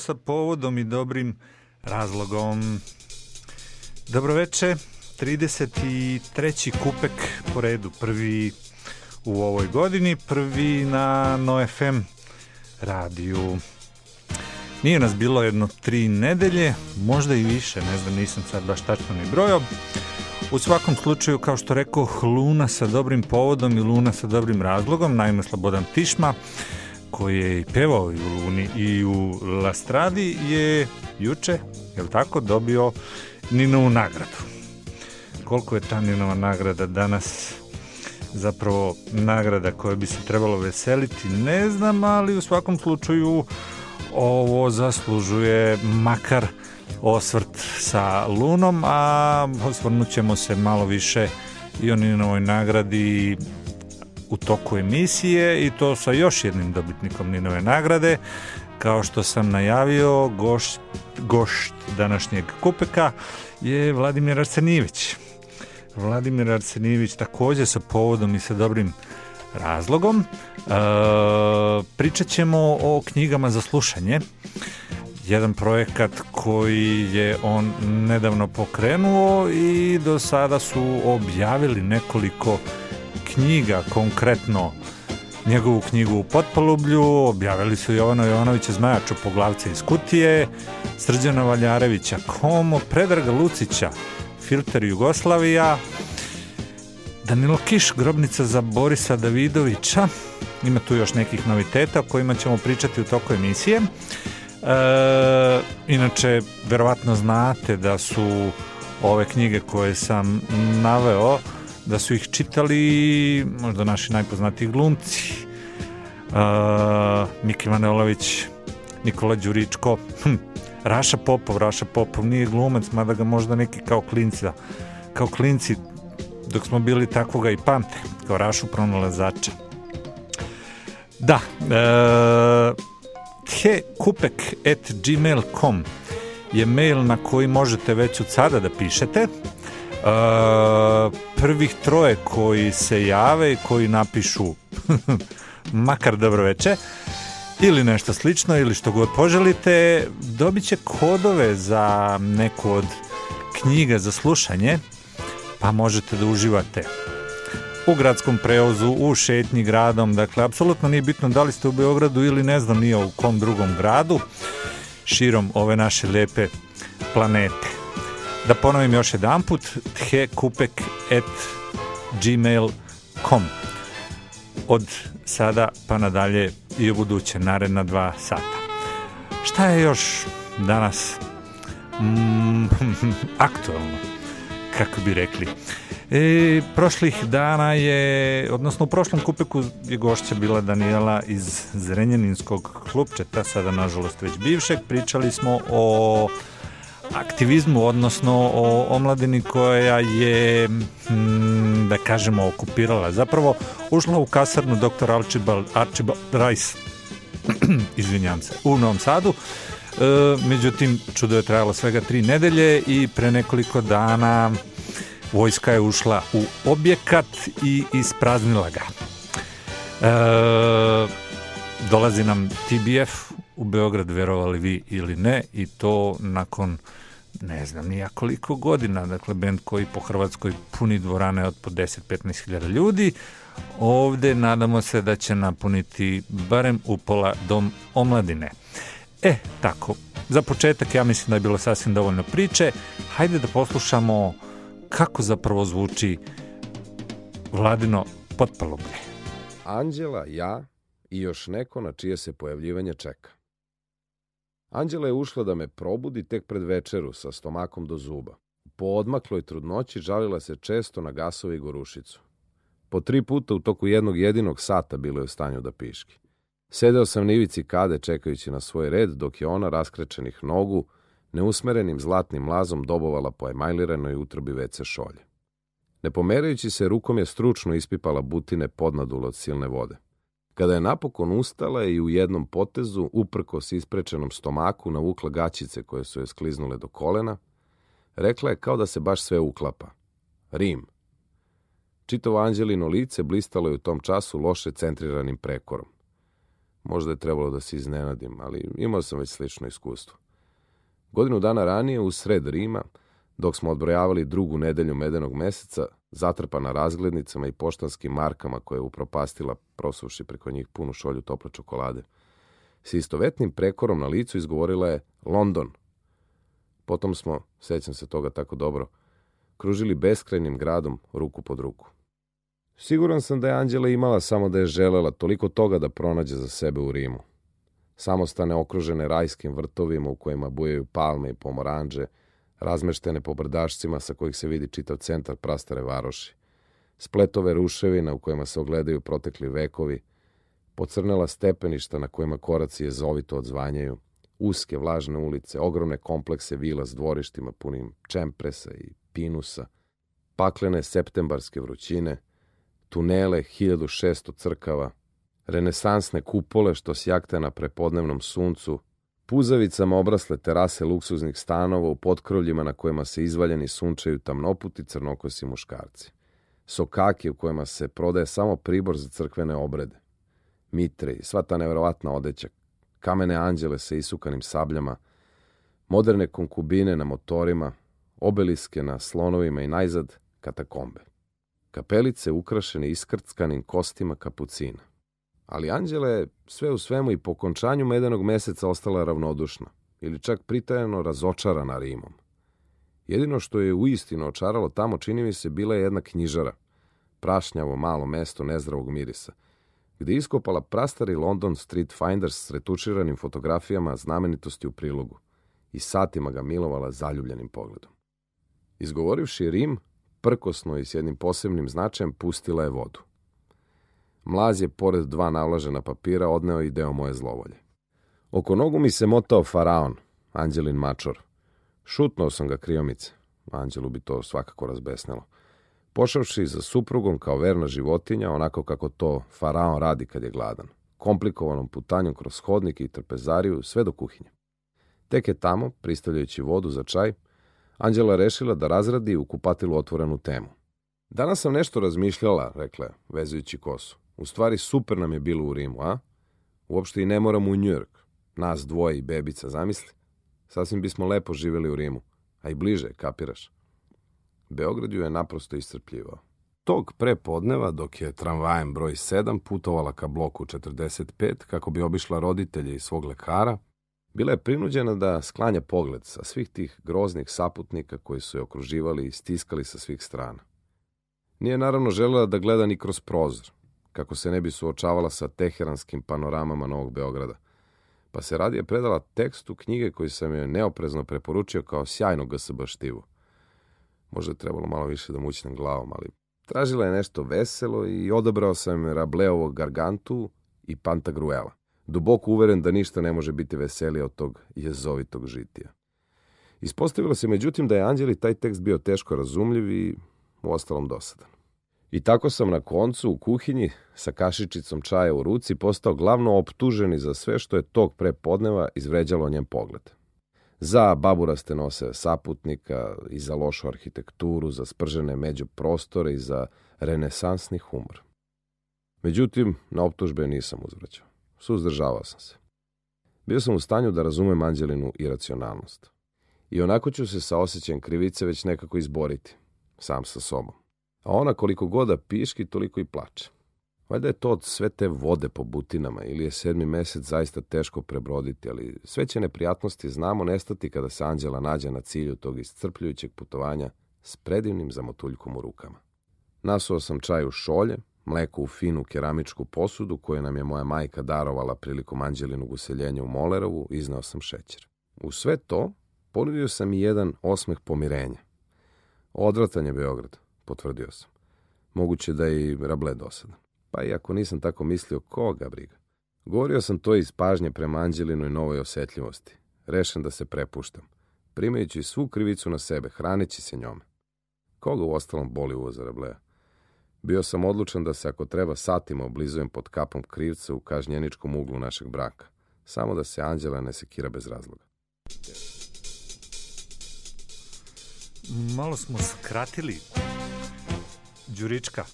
Sa povodom i dobrim razlogom. Dobroveče, 33. kupek po redu, prvi u ovoj godini, prvi na NoFM radiju. Nije nas bilo jedno tri nedelje, možda i više, ne znam, nisam sad baš tačno ni brojao. U svakom slučaju, kao što rekao, Luna sa dobrim povodom i Luna sa dobrim razlogom, naime Slobodan Tišma, koji je i pevao i u Luni i u Lastradi, je juče, je li tako, dobio Ninovu nagradu. Koliko je ta Ninova nagrada danas zapravo nagrada koja bi se trebalo veseliti, ne znam, ali u svakom slučaju ovo zaslužuje makar osvrt sa Lunom, a osvrnut ćemo se malo više i o Ninovoj nagradi u toku emisije i to sa još jednim dobitnikom Ninove nagrade. Kao što sam najavio, gošt, gošt današnjeg kupeka je Vladimir Arsenijević. Vladimir Arsenijević takođe sa povodom i sa dobrim razlogom. E, pričat ćemo o knjigama za slušanje. Jedan projekat koji je on nedavno pokrenuo i do sada su objavili nekoliko knjiga, konkretno njegovu knjigu u Potpolublju, objavili su Jovano Jovanovića Zmaja Čopoglavca iz Kutije, Srđana Valjarevića Komo, Predraga Lucića Filter Jugoslavija, Danilo Kiš, grobnica za Borisa Davidovića, ima tu još nekih noviteta o kojima ćemo pričati u toku emisije. E, inače, verovatno znate da su ove knjige koje sam naveo, da su ih čitali možda naši najpoznatiji glumci. Uh, Miki Manojlović, Nikola Đuričko, hm, Raša Popov, Raša Popov nije glumac, mada ga možda neki kao klinci, da, kao klinci dok smo bili takvoga i pamte, kao Rašu pronalazača. Da, e, hekupek at gmail.com je mail na koji možete već od sada da pišete. E, prvih troje koji se jave i koji napišu makar dobroveče ili nešto slično ili što god poželite, dobit će kodove za neku od knjiga za slušanje pa možete da uživate u gradskom prevozu, u šetnji gradom, dakle, apsolutno nije bitno da li ste u Beogradu ili ne znam nije u kom drugom gradu, širom ove naše lepe planete. Da ponovim još jedan put, thekupek at gmail.com od sada pa nadalje i u buduće naredna dva sata. Šta je još danas mm, aktualno? kako bi rekli. E, prošlih dana je, odnosno u prošlom kupeku je gošća bila Daniela iz Zrenjaninskog klubčeta, sada nažalost već bivšeg. Pričali smo o aktivizmu, odnosno o omladini koja je, mm, da kažemo, okupirala. Zapravo ušla u kasarnu dr. Archibald, Archibald Rice, izvinjam se, u Novom Sadu. E, međutim, čudo je trajalo svega tri nedelje i pre nekoliko dana vojska je ušla u objekat i ispraznila ga. E, dolazi nam TBF u Beograd, verovali vi ili ne, i to nakon ne znam nija koliko godina, dakle bend koji po Hrvatskoj puni dvorane od po 10-15 hiljada ljudi, ovde nadamo se da će napuniti barem upola dom omladine. E, tako, za početak ja mislim da je bilo sasvim dovoljno priče, hajde da poslušamo kako zapravo zvuči vladino potpalublje. Anđela, ja i još neko na čije se pojavljivanje čeka. Anđela je ušla da me probudi tek pred večeru sa stomakom do zuba. Po odmakloj trudnoći žalila se često na gasove i gorušicu. Po tri puta u toku jednog jedinog sata bilo je u stanju da piški. Sedeo sam na ivici kade čekajući na svoj red, dok je ona raskrečenih nogu neusmerenim zlatnim lazom dobovala po emajliranoj utrobi vece šolje. Ne pomerajući se, rukom je stručno ispipala butine podnadule od silne vode. Kada je napokon ustala i u jednom potezu, uprko s isprečenom stomaku, navukla gaćice koje su je skliznule do kolena, rekla je kao da se baš sve uklapa. Rim. Čitovo Anđelino lice blistalo je u tom času loše centriranim prekorom. Možda je trebalo da se iznenadim, ali imao sam već slično iskustvo. Godinu dana ranije, u sred Rima, dok smo odbrojavali drugu nedelju medenog meseca, zatrpana razglednicama i poštanskim markama koje je upropastila prosuši preko njih punu šolju tople čokolade. S istovetnim prekorom na licu izgovorila je London. Potom smo, sećam se toga tako dobro, kružili beskrajnim gradom ruku pod ruku. Siguran sam da je Anđela imala samo da je želela toliko toga da pronađe za sebe u Rimu. Samostane okružene rajskim vrtovima u kojima bujaju palme i pomoranđe, razmeštene po brdašcima sa kojih se vidi čitav centar prastare varoši, spletove ruševina u kojima se ogledaju protekli vekovi, pocrnela stepeništa na kojima koraci jezovito odzvanjaju, uske vlažne ulice, ogromne komplekse vila s dvorištima punim čempresa i pinusa, paklene septembarske vrućine, tunele 1600 crkava, renesansne kupole što sjakte na prepodnevnom suncu, puzavicama obrasle terase luksuznih stanova u potkrovljima na kojima se izvaljeni sunčaju tamnoputi crnokosi muškarci. Sokake u kojima se prodaje samo pribor za crkvene obrede. Mitre i sva ta neverovatna odeća, kamene anđele sa isukanim sabljama, moderne konkubine na motorima, obeliske na slonovima i najzad katakombe. Kapelice ukrašene iskrckanim kostima kapucina. Ali Anđela je sve u svemu i po končanju medenog meseca ostala ravnodušna ili čak pritajeno razočarana Rimom. Jedino što je u istinu očaralo tamo, čini mi se, bila je jedna knjižara, prašnjavo malo mesto nezdravog mirisa, gde je iskopala prastari London Street Finders s retučiranim fotografijama znamenitosti u prilogu i satima ga milovala zaljubljenim pogledom. Izgovorivši Rim, prkosno i s jednim posebnim značajem pustila je vodu. Mlaz je, pored dva navlažena papira, odneo i deo moje zlovolje. Oko nogu mi se motao faraon, Anđelin mačor. Šutnuo sam ga kriomice. Anđelu bi to svakako razbesnelo. Pošavši za suprugom kao verna životinja, onako kako to faraon radi kad je gladan. Komplikovanom putanjom kroz hodnik i trpezariju sve do kuhinje. Tek je tamo, pristavljajući vodu za čaj, Anđela rešila da razradi u kupatilu otvorenu temu. Danas sam nešto razmišljala, rekla je, vezujući kosu. U stvari super nam je bilo u Rimu, a? Uopšte i ne moramo u Njujork. Nas dvoje i bebica, zamisli. Sasvim bismo lepo živeli u Rimu. A i bliže, kapiraš. Beograd ju je naprosto iscrpljivao. Tog prepodneva, dok je tramvajem broj 7 putovala ka bloku 45 kako bi obišla roditelje i svog lekara, bila je prinuđena da sklanja pogled sa svih tih groznih saputnika koji su je okruživali i stiskali sa svih strana. Nije naravno želela da gleda ni kroz prozor, kako se ne bi suočavala sa teheranskim panoramama Novog Beograda, pa se radije predala tekstu knjige koji sam joj neoprezno preporučio kao sjajnu GSB štivu. Možda je trebalo malo više da mućnem glavom, ali tražila je nešto veselo i odabrao sam Rableovog Gargantu i Pantagruela. Duboko uveren da ništa ne može biti veselije od tog jezovitog žitija. Ispostavilo se međutim da je Anđeli taj tekst bio teško razumljiv i u ostalom dosadan. I tako sam na koncu u kuhinji sa kašičicom čaja u ruci postao glavno optuženi za sve što je tog prepodneva izvređalo njen pogled. Za baburaste nose saputnika i za lošu arhitekturu, za spržene među prostore i za renesansni humor. Međutim, na optužbe nisam uzvraćao. Suzdržavao sam se. Bio sam u stanju da razumem Anđelinu iracionalnost. I onako ću se sa osjećajem krivice već nekako izboriti, sam sa sobom. A ona koliko god da piški, toliko i plače. Valjda je to od sve te vode po butinama ili je sedmi mesec zaista teško prebroditi, ali sve će neprijatnosti znamo nestati kada se Anđela nađe na cilju tog iscrpljujućeg putovanja s predivnim zamotuljkom u rukama. Nasuo sam čaj u šolje, mleko u finu keramičku posudu koju nam je moja majka darovala prilikom Anđelinog useljenja u Molerovu, iznao sam šećer. U sve to ponudio sam i jedan osmeh pomirenja. Odvratan je Beograd, potvrdio sam. Moguće da je i Rable dosadan. Pa iako nisam tako mislio, koga briga. Govorio sam to iz pažnje prema Anđelinoj novoj osjetljivosti. Rešen da se prepuštam. Primajući svu krivicu na sebe, hraneći se njome. Koga u ostalom boli uvo za Rablea? Bio sam odlučan da se ako treba satima oblizujem pod kapom krivca u kažnjeničkom uglu našeg braka. Samo da se Anđela ne sekira bez razloga. Malo smo skratili. Đurička.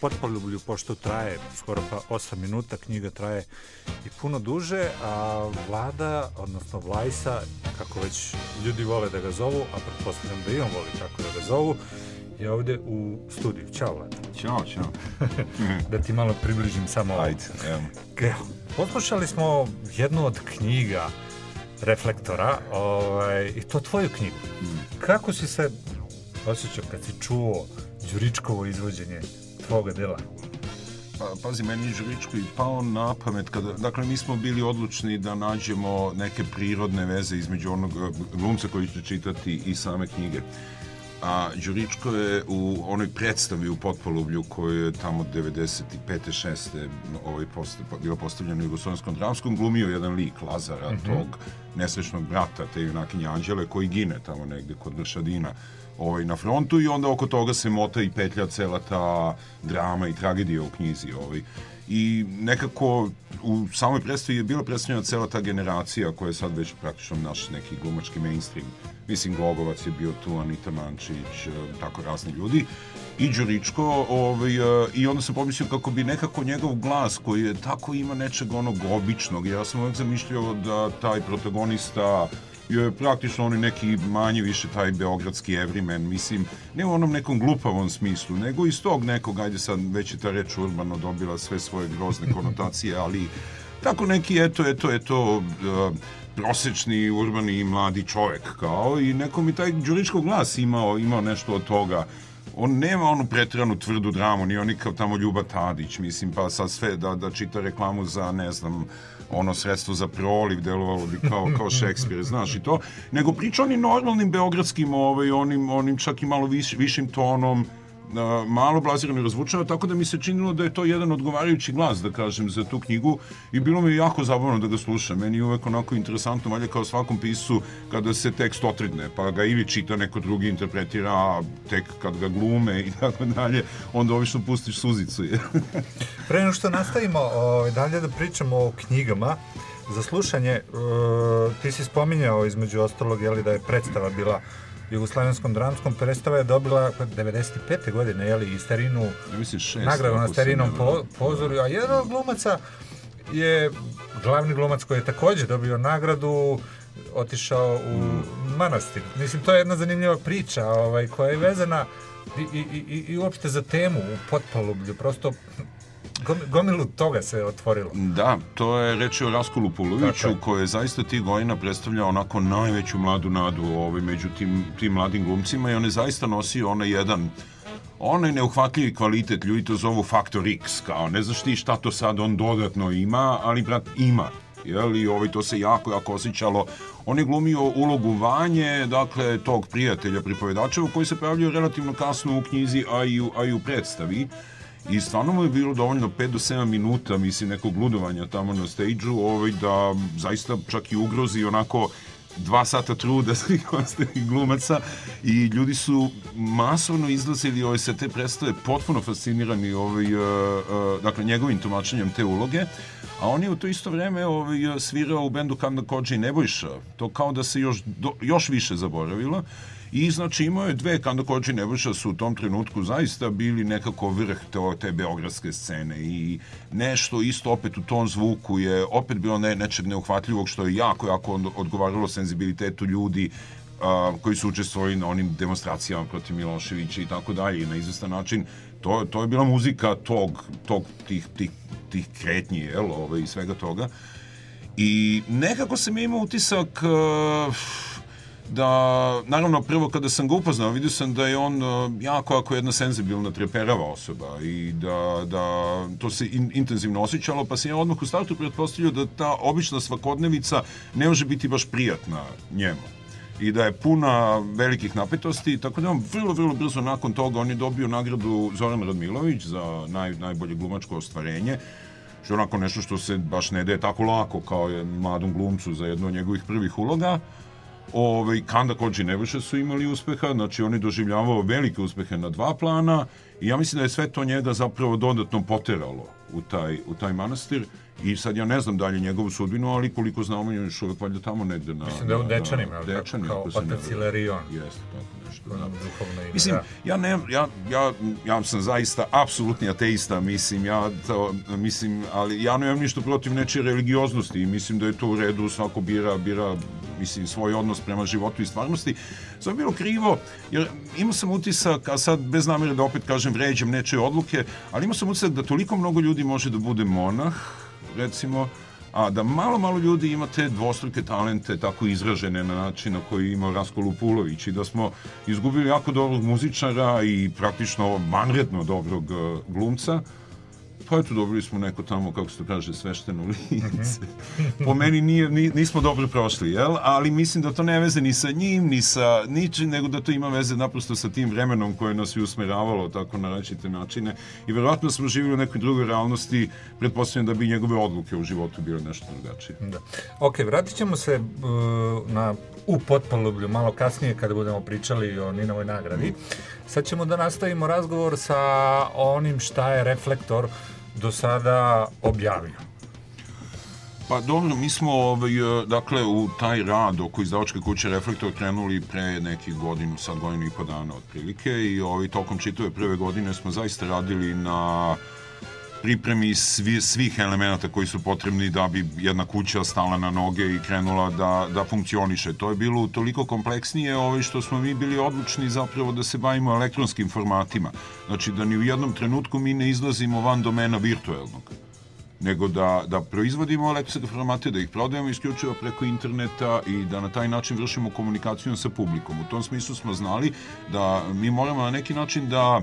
potpoljublju, pošto traje skoro pa 8 minuta, knjiga traje i puno duže, a Vlada, odnosno Vlajsa, kako već ljudi vole da ga zovu, a pretpostavljam da i on voli tako da ga zovu, je ovde u studiju. Ćao, Vlada. Ćao, čao. da ti malo približim samo ovo. Ajde, evo. Evo, poslušali smo jednu od knjiga Reflektora, ovaj, i to tvoju knjigu. Kako si se osjećao kad si čuo Đuričkovo izvođenje tvoga dela? Pa, pazi, meni je Žuričko i pao na pamet. Kada, dakle, mi smo bili odlučni da nađemo neke prirodne veze između onog eh, glumca koji će čitati i same knjige. A Đuričko je u onoj predstavi u Potpolublju koju je tamo 95. 6. Ovaj post, bilo postavljeno u Jugoslovenskom dramskom glumio jedan lik Lazara, mm -hmm. tog nesrećnog brata te junakinje Anđele koji gine tamo negde kod Šadina ovaj, na frontu i onda oko toga se mota i petlja cela ta drama i tragedija u knjizi. Ovaj. I nekako u samoj predstavi je bila predstavljena cela ta generacija koja je sad već praktično naš neki glumački mainstream. Mislim, Glogovac je bio tu, Anita Mančić, tako razni ljudi i Đuričko ovaj, i onda sam pomislio kako bi nekako njegov glas koji je tako ima nečeg onog običnog ja sam uvek zamišljao da taj protagonista je praktično onaj neki manje više taj beogradski everyman, mislim, ne u onom nekom glupavom smislu, nego iz tog nekog, ajde sad, već je ta reč urbano dobila sve svoje grozne konotacije, ali tako neki, eto, eto, eto, uh, prosečni, urbani mladi čovek, kao, i neko mi taj Đuričko glas imao, imao nešto od toga, on nema onu pretiranu tvrdu dramu, ni oni kao tamo Ljuba Tadić, mislim, pa sad sve da, da čita reklamu za, ne znam, ono sredstvo za proliv delovalo bi kao, kao Šekspir, znaš i to, nego priča onim normalnim beogradskim, ovaj, onim, onim čak i malo viš, višim tonom, malo blazirano i razvučeno, tako da mi se činilo da je to jedan odgovarajući glas, da kažem, za tu knjigu i bilo mi jako zabavno da ga slušam. Meni je uvek onako interesantno, valje kao svakom pisu, kada se tekst otridne, pa ga ili čita neko drugi interpretira, a tek kad ga glume i tako dalje, onda obično pustiš suzicu. Pre nego što nastavimo ovaj, dalje da pričamo o knjigama, za slušanje, uh, ti si spominjao između ostalog, jeli, da je predstava bila Jugoslavenskom dramskom predstava je dobila 95. godine, jeli, i starinu, ja nagradu na starinom po, pozoru, a jedan od glumaca je glavni glumac koji je takođe dobio nagradu otišao u mm. manastir. Mislim, to je jedna zanimljiva priča ovaj, koja je vezana i, i, i, i uopšte za temu u potpalublju. Prosto gomilu toga se otvorilo. Da, to je reč o Raskolu Puloviću dakle. koji je zaista tih godina predstavlja onako najveću mladu nadu ovaj, među tim, tim mladim glumcima i on je zaista nosio onaj jedan onaj neuhvatljivi kvalitet, ljudi to zovu faktor X, kao ne znaš ti šta to sad on dodatno ima, ali brat ima. Jel, i ovaj, to se jako, jako osjećalo. On je glumio ulogu Vanje, dakle, tog prijatelja pripovedačeva koji se pojavljaju relativno kasno u knjizi, a i u, a i u predstavi. I stvarno mu je bilo dovoljno 5 do 7 minuta, mislim, nekog ludovanja tamo na stage-u, ovaj, da zaista čak i ugrozi onako dva sata truda svih ostalih glumaca. I ljudi su masovno izlazili ovaj, sa te predstave potpuno fascinirani ovaj, uh, uh, dakle, njegovim tumačenjem te uloge. A on je u to isto vreme ovaj, svirao u bendu Kanda Kođa i Nebojša. To kao da se još, do, još više zaboravilo I znači imao je dve Kandakođi Nebojša su u tom trenutku zaista bili nekako vrh te, te beogradske scene. I nešto isto opet u tom zvuku je opet bilo ne, nečeg neuhvatljivog što je jako, jako odgovaralo senzibilitetu ljudi a, koji su učestvovali na onim demonstracijama protiv Miloševića i tako dalje i na izvestan način. To, to je bila muzika tog, tog tih, tih, tih kretnji jel, ove, i svega toga. I nekako sam imao utisak uh, da, naravno, prvo kada sam ga upoznao, vidio sam da je on uh, jako, jako jedna senzibilna, treperava osoba i da, da to se in, intenzivno osjećalo, pa sam ja odmah u startu pretpostavljao da ta obična svakodnevica ne može biti baš prijatna njemu i da je puna velikih napetosti, tako da on vrlo, vrlo brzo nakon toga on je dobio nagradu Zoran Radmilović za naj, najbolje glumačko ostvarenje, što je onako nešto što se baš ne daje tako lako kao je mladom glumcu za jednu od njegovih prvih uloga, ovaj, Kanda Kođi Nebojša su imali uspeha, znači on je doživljavao velike uspehe na dva plana i ja mislim da je sve to njega zapravo dodatno poteralo u taj, u taj manastir. I sad ja ne znam dalje njegovu sudbinu, ali koliko znamo je još uvek valjda tamo negde na... Mislim da je u Dečanima, na, Dečani, kao otac Ilarion. Jeste, tako ime, Mislim, da. ja, ne, ja, ja, ja sam zaista apsolutni ateista, mislim, ja to, mislim, ali ja nemam ništa protiv nečije religioznosti i mislim da je to u redu, svako bira, bira mislim, svoj odnos prema životu i stvarnosti. Je bilo krivo, jer imao sam utisak, a sad bez namere da opet kažem vređam nečije odluke, ali imao sam utisak da toliko mnogo ljudi može da bude monah, recimo, a da malo, malo ljudi ima te dvostruke talente tako izražene na način na koji ima Rasko Lupulović i da smo izgubili jako dobrog muzičara i praktično vanredno dobrog uh, glumca. Pa eto, dobili smo neko tamo, kako se to kaže, svešteno lice. po meni nije, ni, nismo dobro prošli, jel? Ali mislim da to ne veze ni sa njim, ni sa ničim, nego da to ima veze naprosto sa tim vremenom koje nas je usmeravalo tako na različite načine. I verovatno smo živjeli u nekoj drugoj realnosti, pretpostavljam da bi njegove odluke u životu bile nešto drugačije. Da. Ok, vratit ćemo se uh, na u potpolublju malo kasnije kada budemo pričali o Ninovoj nagradi. Sad ćemo da nastavimo razgovor sa onim šta je Reflektor do sada objavio. Pa dobro, mi smo ovaj, e, dakle u taj rad oko izdavačke kuće Reflektor krenuli pre nekih godinu, sad godinu i po dana otprilike i ovaj, tokom čitave prve godine smo zaista radili na pripremi svi, svih elemenata koji su potrebni da bi jedna kuća stala na noge i krenula da, da funkcioniše. To je bilo toliko kompleksnije ovaj, što smo mi bili odlučni zapravo da se bavimo elektronskim formatima. Znači da ni u jednom trenutku mi ne izlazimo van domena virtuelnog nego da, da proizvodimo elektronske formate, da ih prodajemo isključivo preko interneta i da na taj način vršimo komunikaciju sa publikom. U tom smislu smo znali da mi moramo na neki način da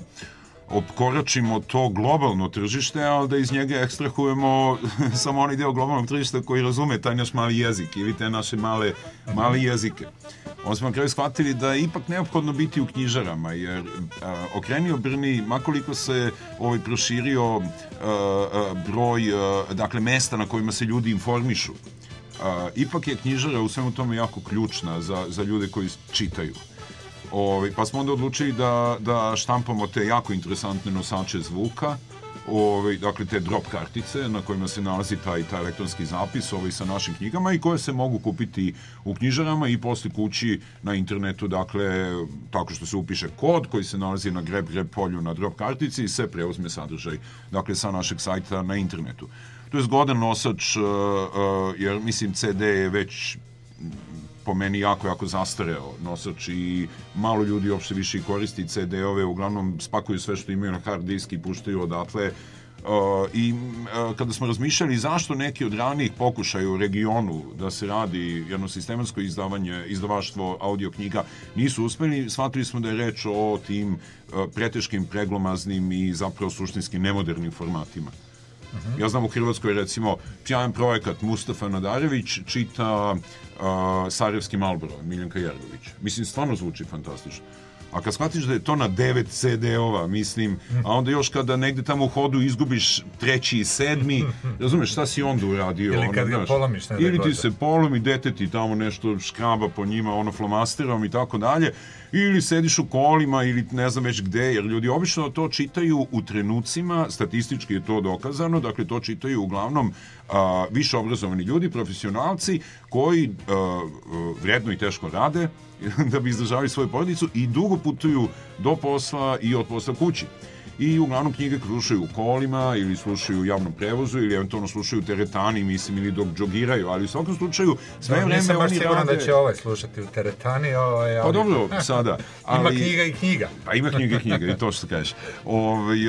opkoračimo to globalno tržište, ali da iz njega ekstrahujemo samo onaj deo globalnog tržišta koji razume taj naš mali jezik ili te naše male, male jezike. Onda smo na kraju shvatili da je ipak neophodno biti u knjižarama, jer a, okrenio Brni, makoliko se ovaj, proširio a, a, broj, a, dakle, mesta na kojima se ljudi informišu, a, ipak je knjižara u svemu tome jako ključna za, za ljude koji čitaju. Ovaj, pa smo onda odlučili da, da štampamo te jako interesantne nosače zvuka, ovaj, dakle te drop kartice na kojima se nalazi taj, taj elektronski zapis ovaj, sa našim knjigama i koje se mogu kupiti u knjižarama i posle kući na internetu, dakle, tako što se upiše kod koji se nalazi na greb greb polju na drop kartici i se preuzme sadržaj, dakle, sa našeg sajta na internetu. To je zgodan nosač, uh, uh, jer mislim CD je već po meni jako, jako zastareo nosač i malo ljudi uopšte više koristi CD-ove, uglavnom spakuju sve što imaju na hard disk i puštaju odatle. Uh, I uh, kada smo razmišljali zašto neki od ranijih pokušaja u regionu da se radi jedno sistematsko izdavanje, izdavaštvo audio knjiga nisu uspeli, shvatili smo da je reč o tim uh, preteškim, preglomaznim i zapravo suštinski nemodernim formatima. Uh -huh. Ja znam u Hrvatskoj recimo sjajan projekat Mustafa Nadarević čita uh, Sarajevski Malboro, Miljanka Jergović. Mislim, stvarno zvuči fantastično. A kad shvatiš da je to na 9 CD-ova, mislim, a onda još kada negde tamo u hodu izgubiš treći i sedmi, razumeš šta si onda uradio? Ili kad ono, ga polomiš, ne Ili ti se polomi, dete ti tamo nešto škraba po njima, ono flomasterom i tako dalje, ili sediš u kolima ili ne znam već gde, jer ljudi obično to čitaju u trenucima, statistički je to dokazano, dakle to čitaju uglavnom a, više obrazovani ljudi, profesionalci koji a, vredno i teško rade da bi izdržavali svoju porodicu i dugo putuju do posla i od posla kući i uglavnom knjige slušaju u kolima ili slušaju u javnom prevozu ili eventualno slušaju u teretani, mislim, ili dok džogiraju, ali u svakom slučaju sve no, vreme nisam baš siguran rade... da će ovaj slušati u teretani, ovaj, ali... Pa dobro, sada. Ali... ima knjiga i knjiga. Pa ima knjiga i knjiga, i to što kažeš. Ovaj,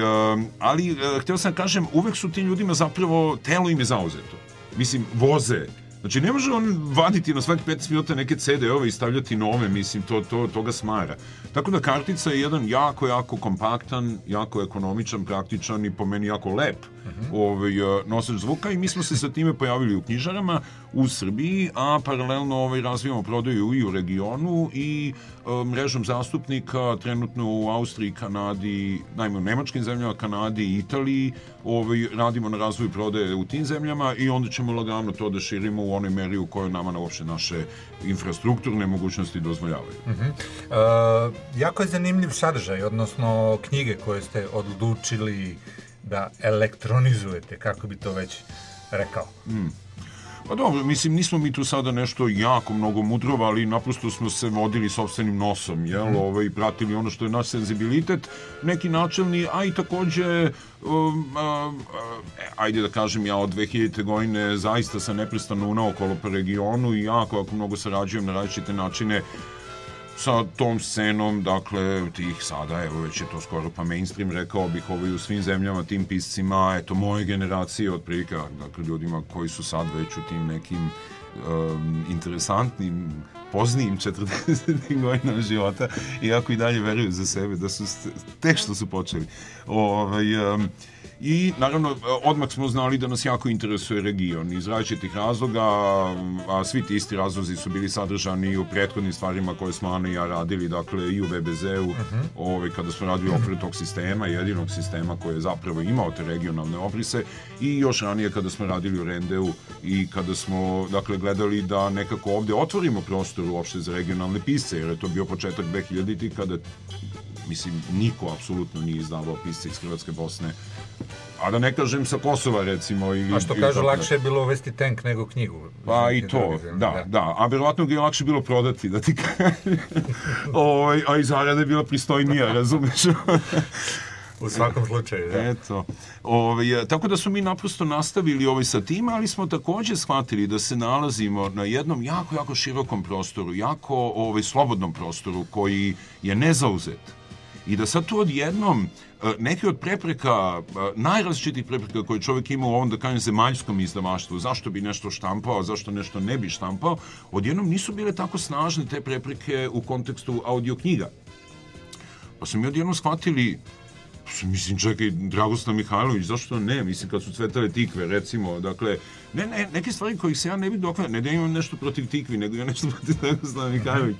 ali, uh, htio sam da kažem, uvek su tim ljudima zapravo, telo im je zauzeto. Mislim, voze, Znači, ne može on vaditi na svaki 15 minuta neke CD-ove i stavljati nove, mislim, to, to, to ga smara. Tako da kartica je jedan jako, jako kompaktan, jako ekonomičan, praktičan i po meni jako lep uh -huh. ovaj, nosač zvuka i mi smo se sa time pojavili u knjižarama u Srbiji, a paralelno ovaj, razvijamo prodaju i u regionu i um, mrežom zastupnika trenutno u Austriji, Kanadi, najme u nemačkim zemljama, Kanadi i Italiji, ovaj, radimo na razvoju prodaje u tim zemljama i onda ćemo lagano to da širimo u onoj meri u kojoj nama na uopšte naše infrastrukturne mogućnosti dozvoljavaju. Uh -huh. uh, jako je zanimljiv sadržaj, odnosno knjige koje ste odlučili da elektronizujete, kako bi to već rekao. Mm. Pa dobro, mislim, nismo mi tu sada nešto jako mnogo mudrovali, naprosto smo se vodili sobstvenim nosom, jel, ovaj, pratili ono što je naš senzibilitet, neki načelni, a i takođe, um, a, a, ajde da kažem, ja od 2000. godine zaista sam neprestano unaokolo po regionu i jako, jako mnogo sarađujem na različite načine sa tom scenom, dakle, tih sada, evo već je to skoro pa mainstream, rekao bih ovaj, u svim zemljama, tim piscima, eto, moje generacije, otprilike, dakle, ljudima koji su sad već u tim nekim um, interesantnim poznijim 40. godina života, iako i dalje veruju za sebe da su tek što su počeli. Ovaj, um, I naravno, odmah smo znali da nas jako interesuje region iz različitih razloga, a svi ti isti razlozi su bili sadržani u prethodnim stvarima koje smo Ana i ja radili, dakle i u BBZ-u, uh -huh. ovaj, kada smo radili okvir tog sistema, jedinog sistema koji je zapravo imao te regionalne obrise i još ranije kada smo radili u Rendeu i kada smo dakle, gledali da nekako ovde otvorimo prostor uopšte za regionalne pisce, jer je to bio početak 2000-ih kada mislim, niko apsolutno nije izdavao pisce iz Hrvatske Bosne. A da ne kažem sa Kosova recimo ili a što ili kažu lakše je bilo uvesti tank nego knjigu. Pa i to da, da. da. A verovatno ga je lakše bilo prodati da ti kažem. Ovaj a i zarada je bila pristojnija razumeš? U svakom slučaju, da. Eto. Ove, tako da smo mi naprosto nastavili ovaj sa tim, ali smo takođe shvatili da se nalazimo na jednom jako, jako širokom prostoru, jako ovaj, slobodnom prostoru koji je nezauzet. I da sad tu odjednom neke od prepreka, najrazličitih prepreka koje čovjek ima u ovom, da kažem, zemaljskom izdavaštvu, zašto bi nešto štampao, zašto nešto ne bi štampao, odjednom nisu bile tako snažne te prepreke u kontekstu audio knjiga. Pa smo mi odjednom shvatili, mislim, čekaj, Dragoslav Mihajlović, zašto ne? Mislim, kad su cvetale tikve, recimo, dakle, ne, ne, neke stvari kojih se ja ne bi dokle, ne da imam nešto protiv tikvi, nego ja nešto protiv Dragoslava Mihajlović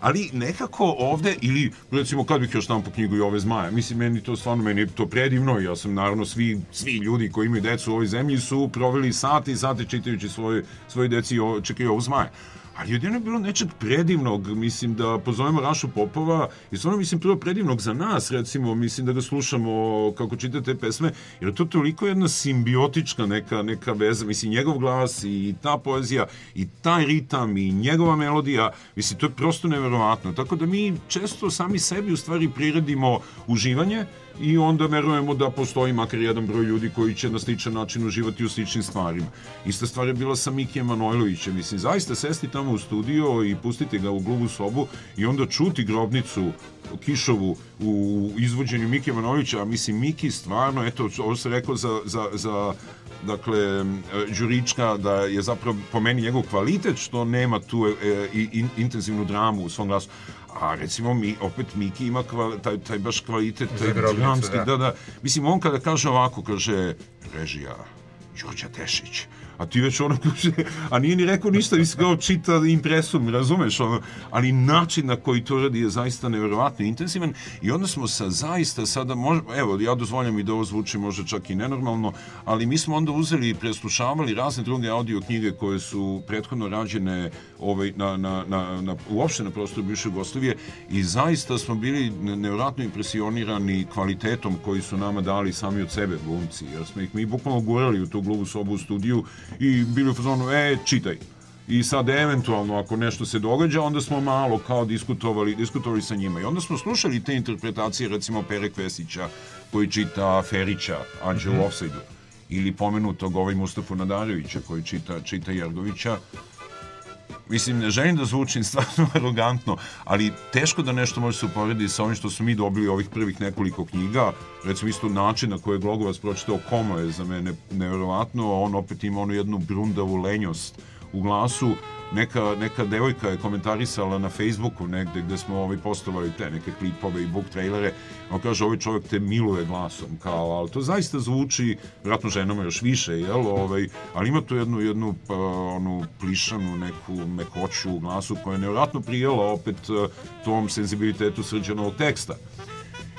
ali nekako ovde, ili recimo kad bih još po knjigu i ove zmaja, mislim, meni to stvarno, meni je to predivno, ja sam naravno svi, svi ljudi koji imaju decu u ovoj zemlji su proveli sati i sati čitajući svoje, svoje deci i čekaju ovu zmaja ali jedino je bilo nečeg predivnog, mislim da pozovemo Rašu Popova i stvarno mislim prvo predivnog za nas, recimo, mislim da ga slušamo kako čita te pesme, jer to toliko jedna simbiotička neka, neka veza, mislim, njegov glas i ta poezija i taj ritam i njegova melodija, mislim, to je prosto neverovatno, tako da mi često sami sebi u stvari priredimo uživanje, i onda verujemo da postoji makar jedan broj ljudi koji će na sličan način uživati u sličnim stvarima. Ista stvar je bila sa Mikijem Manojlovićem. Mislim, zaista sesti tamo u studio i pustiti ga u gluvu sobu i onda čuti grobnicu Kišovu u izvođenju Mikija Manojlovića, a mislim, Miki stvarno, eto, ovo se rekao za, za, za dakle, Đurička, da je zapravo po meni njegov kvalitet što nema tu e, i, intenzivnu dramu u svom glasu a recimo mi opet Miki ima kval, taj, taj baš kvalitet dramski, da. da, da. Mislim, on kada kaže ovako, kaže režija Đorđa Tešić, a ti već ono a nije ni rekao ništa, nisi kao čita impresum, razumeš, ono, ali način na koji to radi je zaista neverovatno intenzivan i onda smo sa zaista sada, mož, evo, ja dozvoljam i da ovo zvuči možda čak i nenormalno, ali mi smo onda uzeli i preslušavali razne druge audio knjige koje su prethodno rađene ovaj, na, na, na, na, uopšte na prostoru bivše Jugoslavije i zaista smo bili nevjerojatno impresionirani kvalitetom koji su nama dali sami od sebe glumci, jer smo ih mi bukvalno gurali u tu gluvu sobu u studiju i bili u fazonu, e, čitaj. I sad eventualno ako nešto se događa, onda smo malo kao diskutovali, diskutovali sa njima. I onda smo slušali te interpretacije, recimo Pere Kvesića, koji čita Ferića, Anđel mm -hmm. Offside-u. Ili pomenutog ovaj Mustafa Nadarevića, koji čita, čita Jergovića. Mislim, ne želim da zvučim stvarno arogantno, ali teško da nešto može se uporediti sa ovim što smo mi dobili ovih prvih nekoliko knjiga. Recimo isto način na koji je Glogovac pročitao Komo je za mene nevjerovatno, on opet ima onu jednu brundavu lenjost u glasu neka, neka devojka je komentarisala na Facebooku negde gde smo ovaj postovali te neke klipove i book trailere on kaže ovaj čovjek te miluje glasom kao, ali to zaista zvuči vratno ženama još više, jel, ovaj, ali ima tu jednu, jednu pa, onu plišanu neku mekoću u glasu koja je nevratno prijela opet tom senzibilitetu srđanovog teksta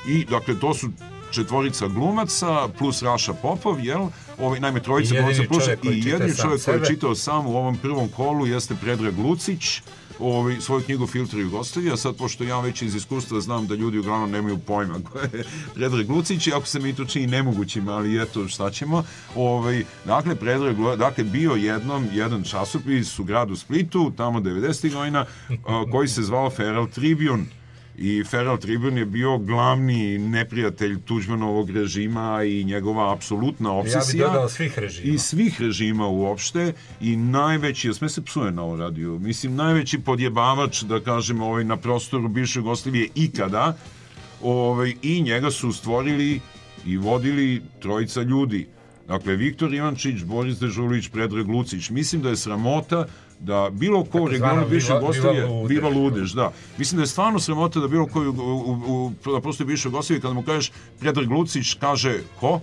i dakle to su četvorica glumaca plus Raša Popov, jel? Ovaj, najme plus čovjek koji i jedini čovjek koji je čitao sam u ovom prvom kolu jeste Predrag Lucić, ovaj, svoju knjigu Filtri Jugoslavije, a sad pošto ja već iz iskustva znam da ljudi uglavnom nemaju pojma ko je Predrag Lucić, iako se mi to čini nemogućim, ali eto šta ćemo. Ovaj, dakle, Predrag, dakle, bio jednom jedan časopis u gradu Splitu, tamo 90. godina, koji se zvao Feral Tribune. I Feral Tribune je bio glavni neprijatelj Tuđmanovog režima i njegova apsolutna Ja obsesija. bih dodao svih režima. I svih režima uopšte i najveći, ja sme se psuje na ovo radio, mislim najveći podjebavač, da kažem, ovaj, na prostoru bivše Jugoslavije ikada, ovaj, i njega su stvorili i vodili trojica ljudi. Dakle, Viktor Ivančić, Boris Dežulić, Predrag Lucić. Mislim da je sramota da bilo ko u regionu bivše Jugoslavije. Viva Ludež, da. Mislim da je stvarno sramota da bilo ko u, u, u, na prostoru bivše Jugoslavije, kada mu kažeš Predrag Lucić, kaže ko?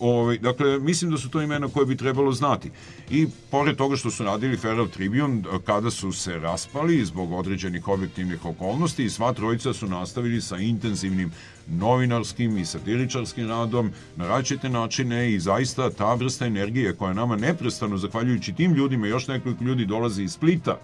Ovaj, dakle, mislim da su to imena koje bi trebalo znati. I pored toga što su radili Feral Tribune, kada su se raspali zbog određenih objektivnih okolnosti, sva trojica su nastavili sa intenzivnim novinarskim i satiričarskim radom na različite načine i zaista ta vrsta energije koja nama neprestano, zahvaljujući tim ljudima, još nekoliko ljudi dolazi iz Splita,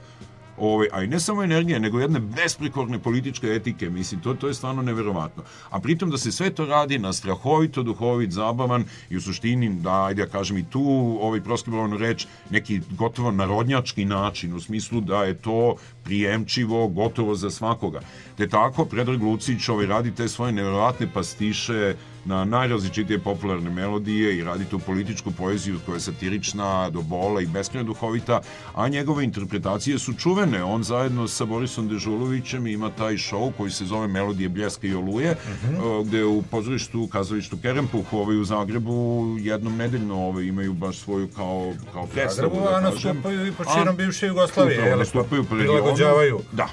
Ovaj, a i ne samo energije, nego jedne besprekorne političke etike, mislim, to, to je stvarno neverovatno. A pritom da se sve to radi na strahovito, duhovit, zabavan i u suštini, da, ajde ja kažem i tu, ovaj proskribovan reč, neki gotovo narodnjački način, u smislu da je to prijemčivo, gotovo za svakoga. Te tako, Predrag Lucić ovaj, radi te svoje neverovatne pastiše na najrazličitije popularne melodije i radi tu političku poeziju koja je satirična do bola i beskrajno duhovita, a njegove interpretacije su čuvene. On zajedno sa Borisom Dežulovićem ima taj show koji se zove Melodije bljeska i oluje, uh, gde u pozorištu, kazalištu Kerempuh ovaj, u Zagrebu jednom nedeljno ovaj, imaju baš svoju kao, kao predstavu. Zagrebu, da a nastupaju i po širom bivše Jugoslavije. Upravo, nastupaju po regionu. Prilagođavaju. Da.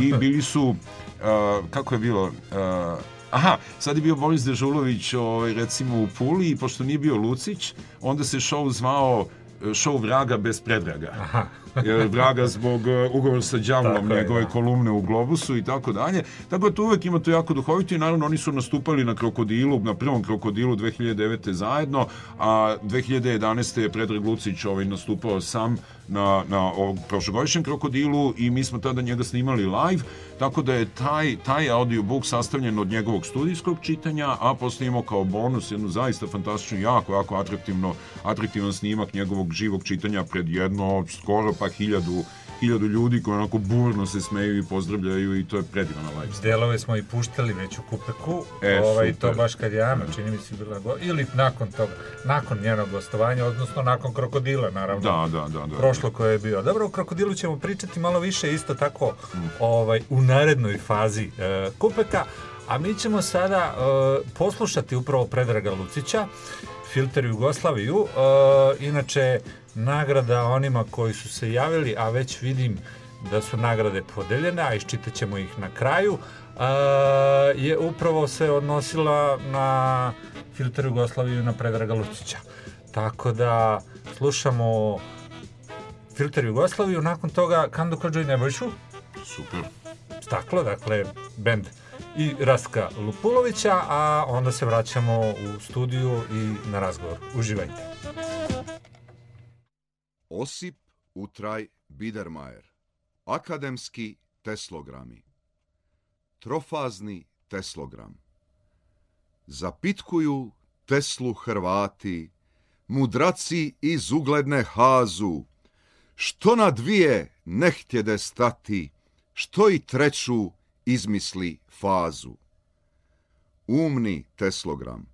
I bili su, uh, kako je bilo, uh, Aha, sad je bio Boris Dežulović ovaj, recimo u Puli i pošto nije bio Lucić, onda se show zvao e, show Vraga bez predraga. Aha. Jer Vraga zbog e, ugovora sa je, njegove da. kolumne u Globusu i tako dalje. Tako da tu uvek ima to jako duhovito i naravno oni su nastupali na Krokodilu, na prvom Krokodilu 2009. zajedno, a 2011. je Predrag Lucić ovaj, nastupao sam na, na ovog prošlogodišnjem Krokodilu i mi smo tada njega snimali live, tako da je taj, taj audiobook sastavljen od njegovog studijskog čitanja, a posle imamo kao bonus jednu zaista fantastičnu, jako, jako atraktivno, atraktivan snimak njegovog živog čitanja pred jedno skoro pa hiljadu hiljadu ljudi koji onako burno se smeju i pozdravljaju i to je predivan live. Delove smo i puštali već u Kupeku, E, ovaj, super. to baš kad je Ana, čini mi se bila go... ili nakon toga, nakon njenog gostovanja, odnosno nakon Krokodila, naravno. Da, da, da, da. Prošlo koje je bio. Dobro, o Krokodilu ćemo pričati malo više isto tako ovaj, u narednoj fazi e, Kupeka, a mi ćemo sada e, poslušati upravo Predraga Lucića, Filter Jugoslaviju, e, inače nagrada onima koji su se javili, a već vidim da su nagrade podeljene, a iščitat ćemo ih na kraju, e, je upravo se odnosila na Filter Jugoslaviju na Predraga Lucića. Tako da slušamo Filter Jugoslaviju, nakon toga Kando Kođo i Nebojšu, Super. Staklo, dakle, bend i Rastka Lupulovića, a onda se vraćamo u studiju i na razgovor. Uživajte. Osip Utraj Biedermajer Akademski teslogrami. Trofazni teslogram. Zapitkuju Teslu Hrvati Mudraci iz ugledne hazu. Što na dvije ne htjede stati Što i treću izmisli fazu. Umni teslogram.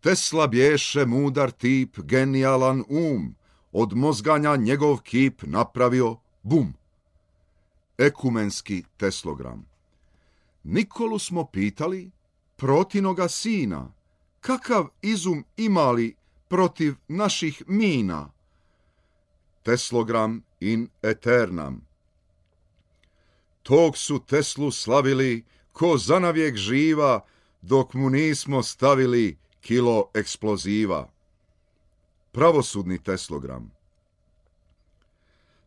Tesla bješe mudar tip, genijalan um, od mozganja njegov kip napravio bum. Ekumenski teslogram. Nikolu smo pitali, protinoga sina, kakav izum imali protiv naših mina? Teslogram in eternam. Tog su Teslu slavili ko zanavijek živa, dok mu nismo stavili kilo eksploziva. Pravosudni teslogram.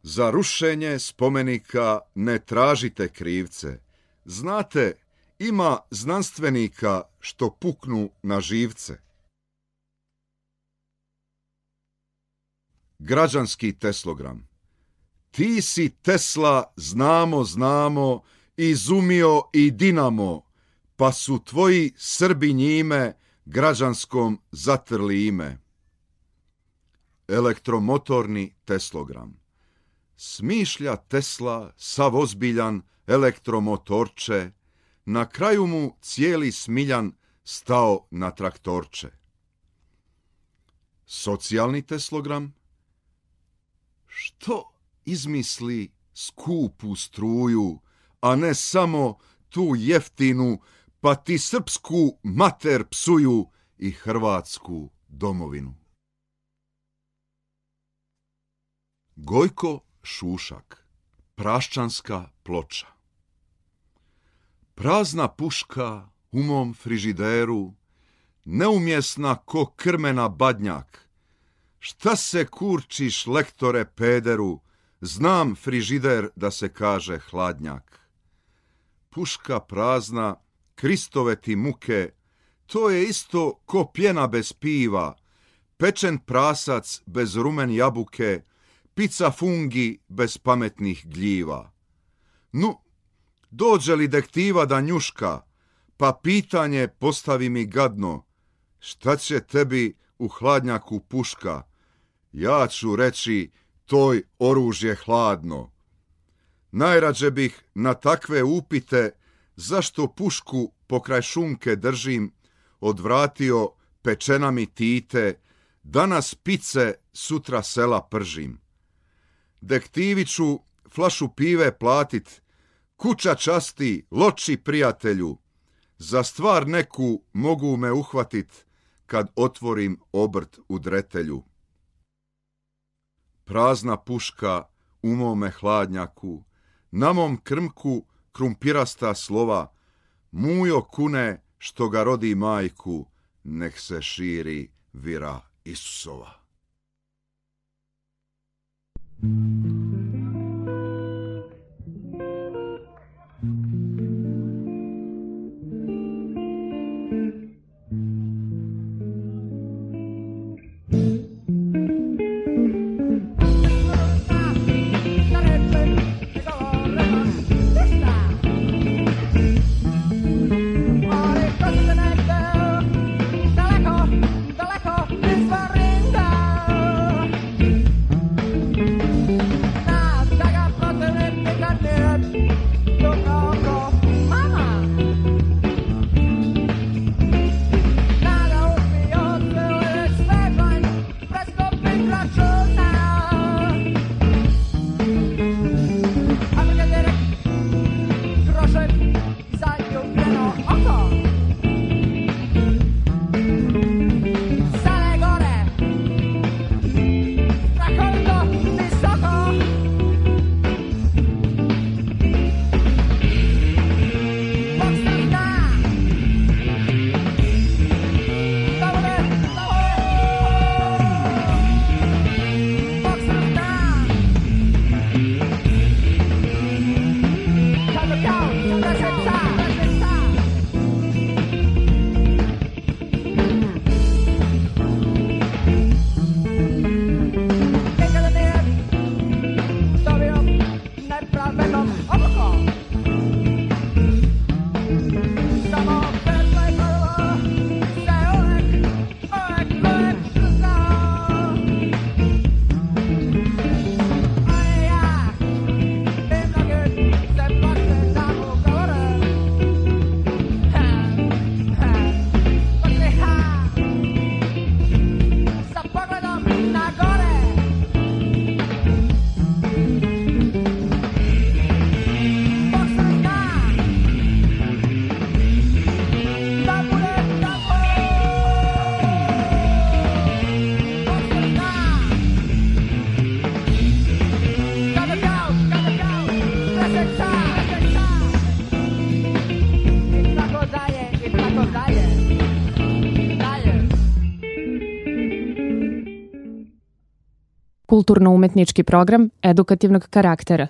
Za rušenje spomenika ne tražite krivce. Znate, Ima znanstvenika što puknu na živce. Građanski teslogram. Ti si Tesla, znamo, znamo, izumio i dinamo, pa su tvoji Srbi njime građanskom zatrli ime. Elektromotorni teslogram. Smišlja Tesla, sav ozbiljan, elektromotorče, na kraju mu cijeli smiljan stao na traktorče. Socijalni teslogram. Što izmisli skupu struju, a ne samo tu jeftinu, pa ti srpsku mater psuju i hrvatsku domovinu. Gojko Šušak, praščanska ploča. Prazna puška u mom frižideru, neumjesna ko krmena badnjak. Šta se kurčiš, lektore pederu, znam frižider da se kaže hladnjak. Puška prazna, Kristove ti muke, to je isto ko pjena bez piva, pečen prasac bez rumen jabuke, pica fungi bez pametnih gljiva. Nu, dođe li dektiva da njuška, pa pitanje postavi mi gadno, šta će tebi u hladnjaku puška? Ja ću reći, toj oružje hladno. Najrađe bih na takve upite, zašto pušku pokraj šunke držim, odvratio pečena mi tite, danas pice, sutra sela pržim. Dektiviću flašu pive platit, kuća časti, loči prijatelju, za stvar neku mogu me uhvatit, kad otvorim obrt u dretelju. Prazna puška u mome hladnjaku, na mom krmku krumpirasta slova, mujo kune što ga rodi majku, nek se širi vira Isusova. Thank mm -hmm. you. kulturno-umetnički program edukativnog karaktera.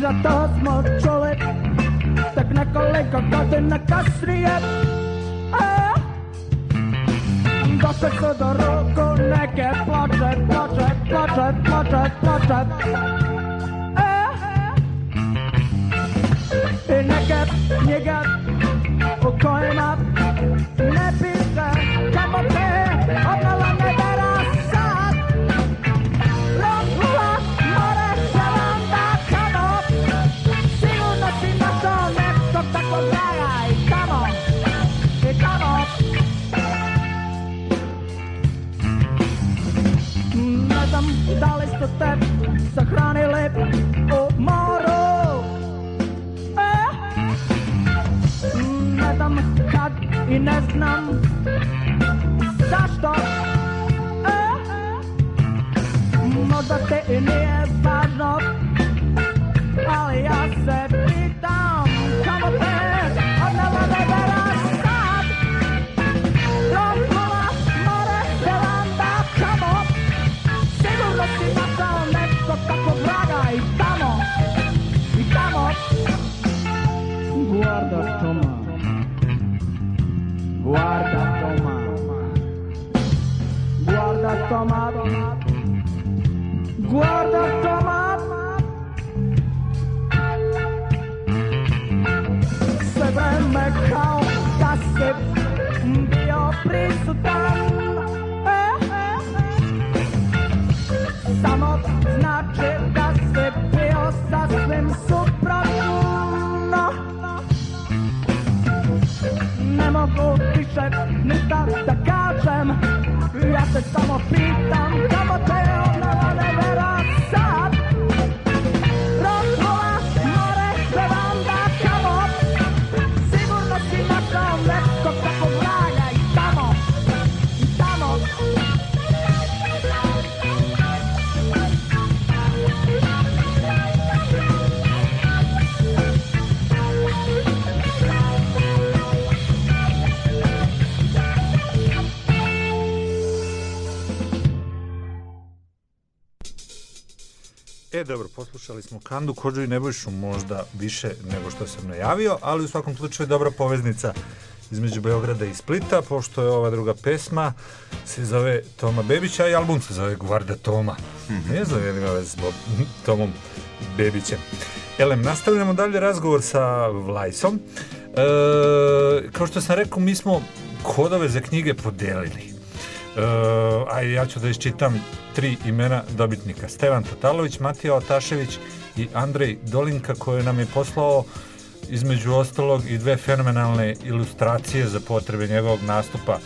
Za smo čuli tek nekoliko godina kasnije Došli su do ruku neke ploče, ploče, znam zašto e? Možda te i nije Guarda Toma Sve vreme kao da si bio prisutan e, Samo znači da si bio sasvim suprotno Ne mogu više ništa da kažem Ja se E, dobro, poslušali smo Kandu, Kođu i Nebojšu možda više nego što sam najavio, ali u svakom slučaju dobra poveznica između Beograda i Splita, pošto je ova druga pesma se zove Toma Bebića i album se zove Guarda Toma. Ne znam je li ima veze s Bob- Tomom Bebićem. Elem, nastavljamo dalje razgovor sa Vlajsom. E, kao što sam rekao, mi smo kodove za knjige podelili. Uh, a ja ću da iščitam tri imena dobitnika. Stevan Tatalović, Matija Otašević i Andrej Dolinka koji nam je poslao između ostalog i dve fenomenalne ilustracije za potrebe njegovog nastupa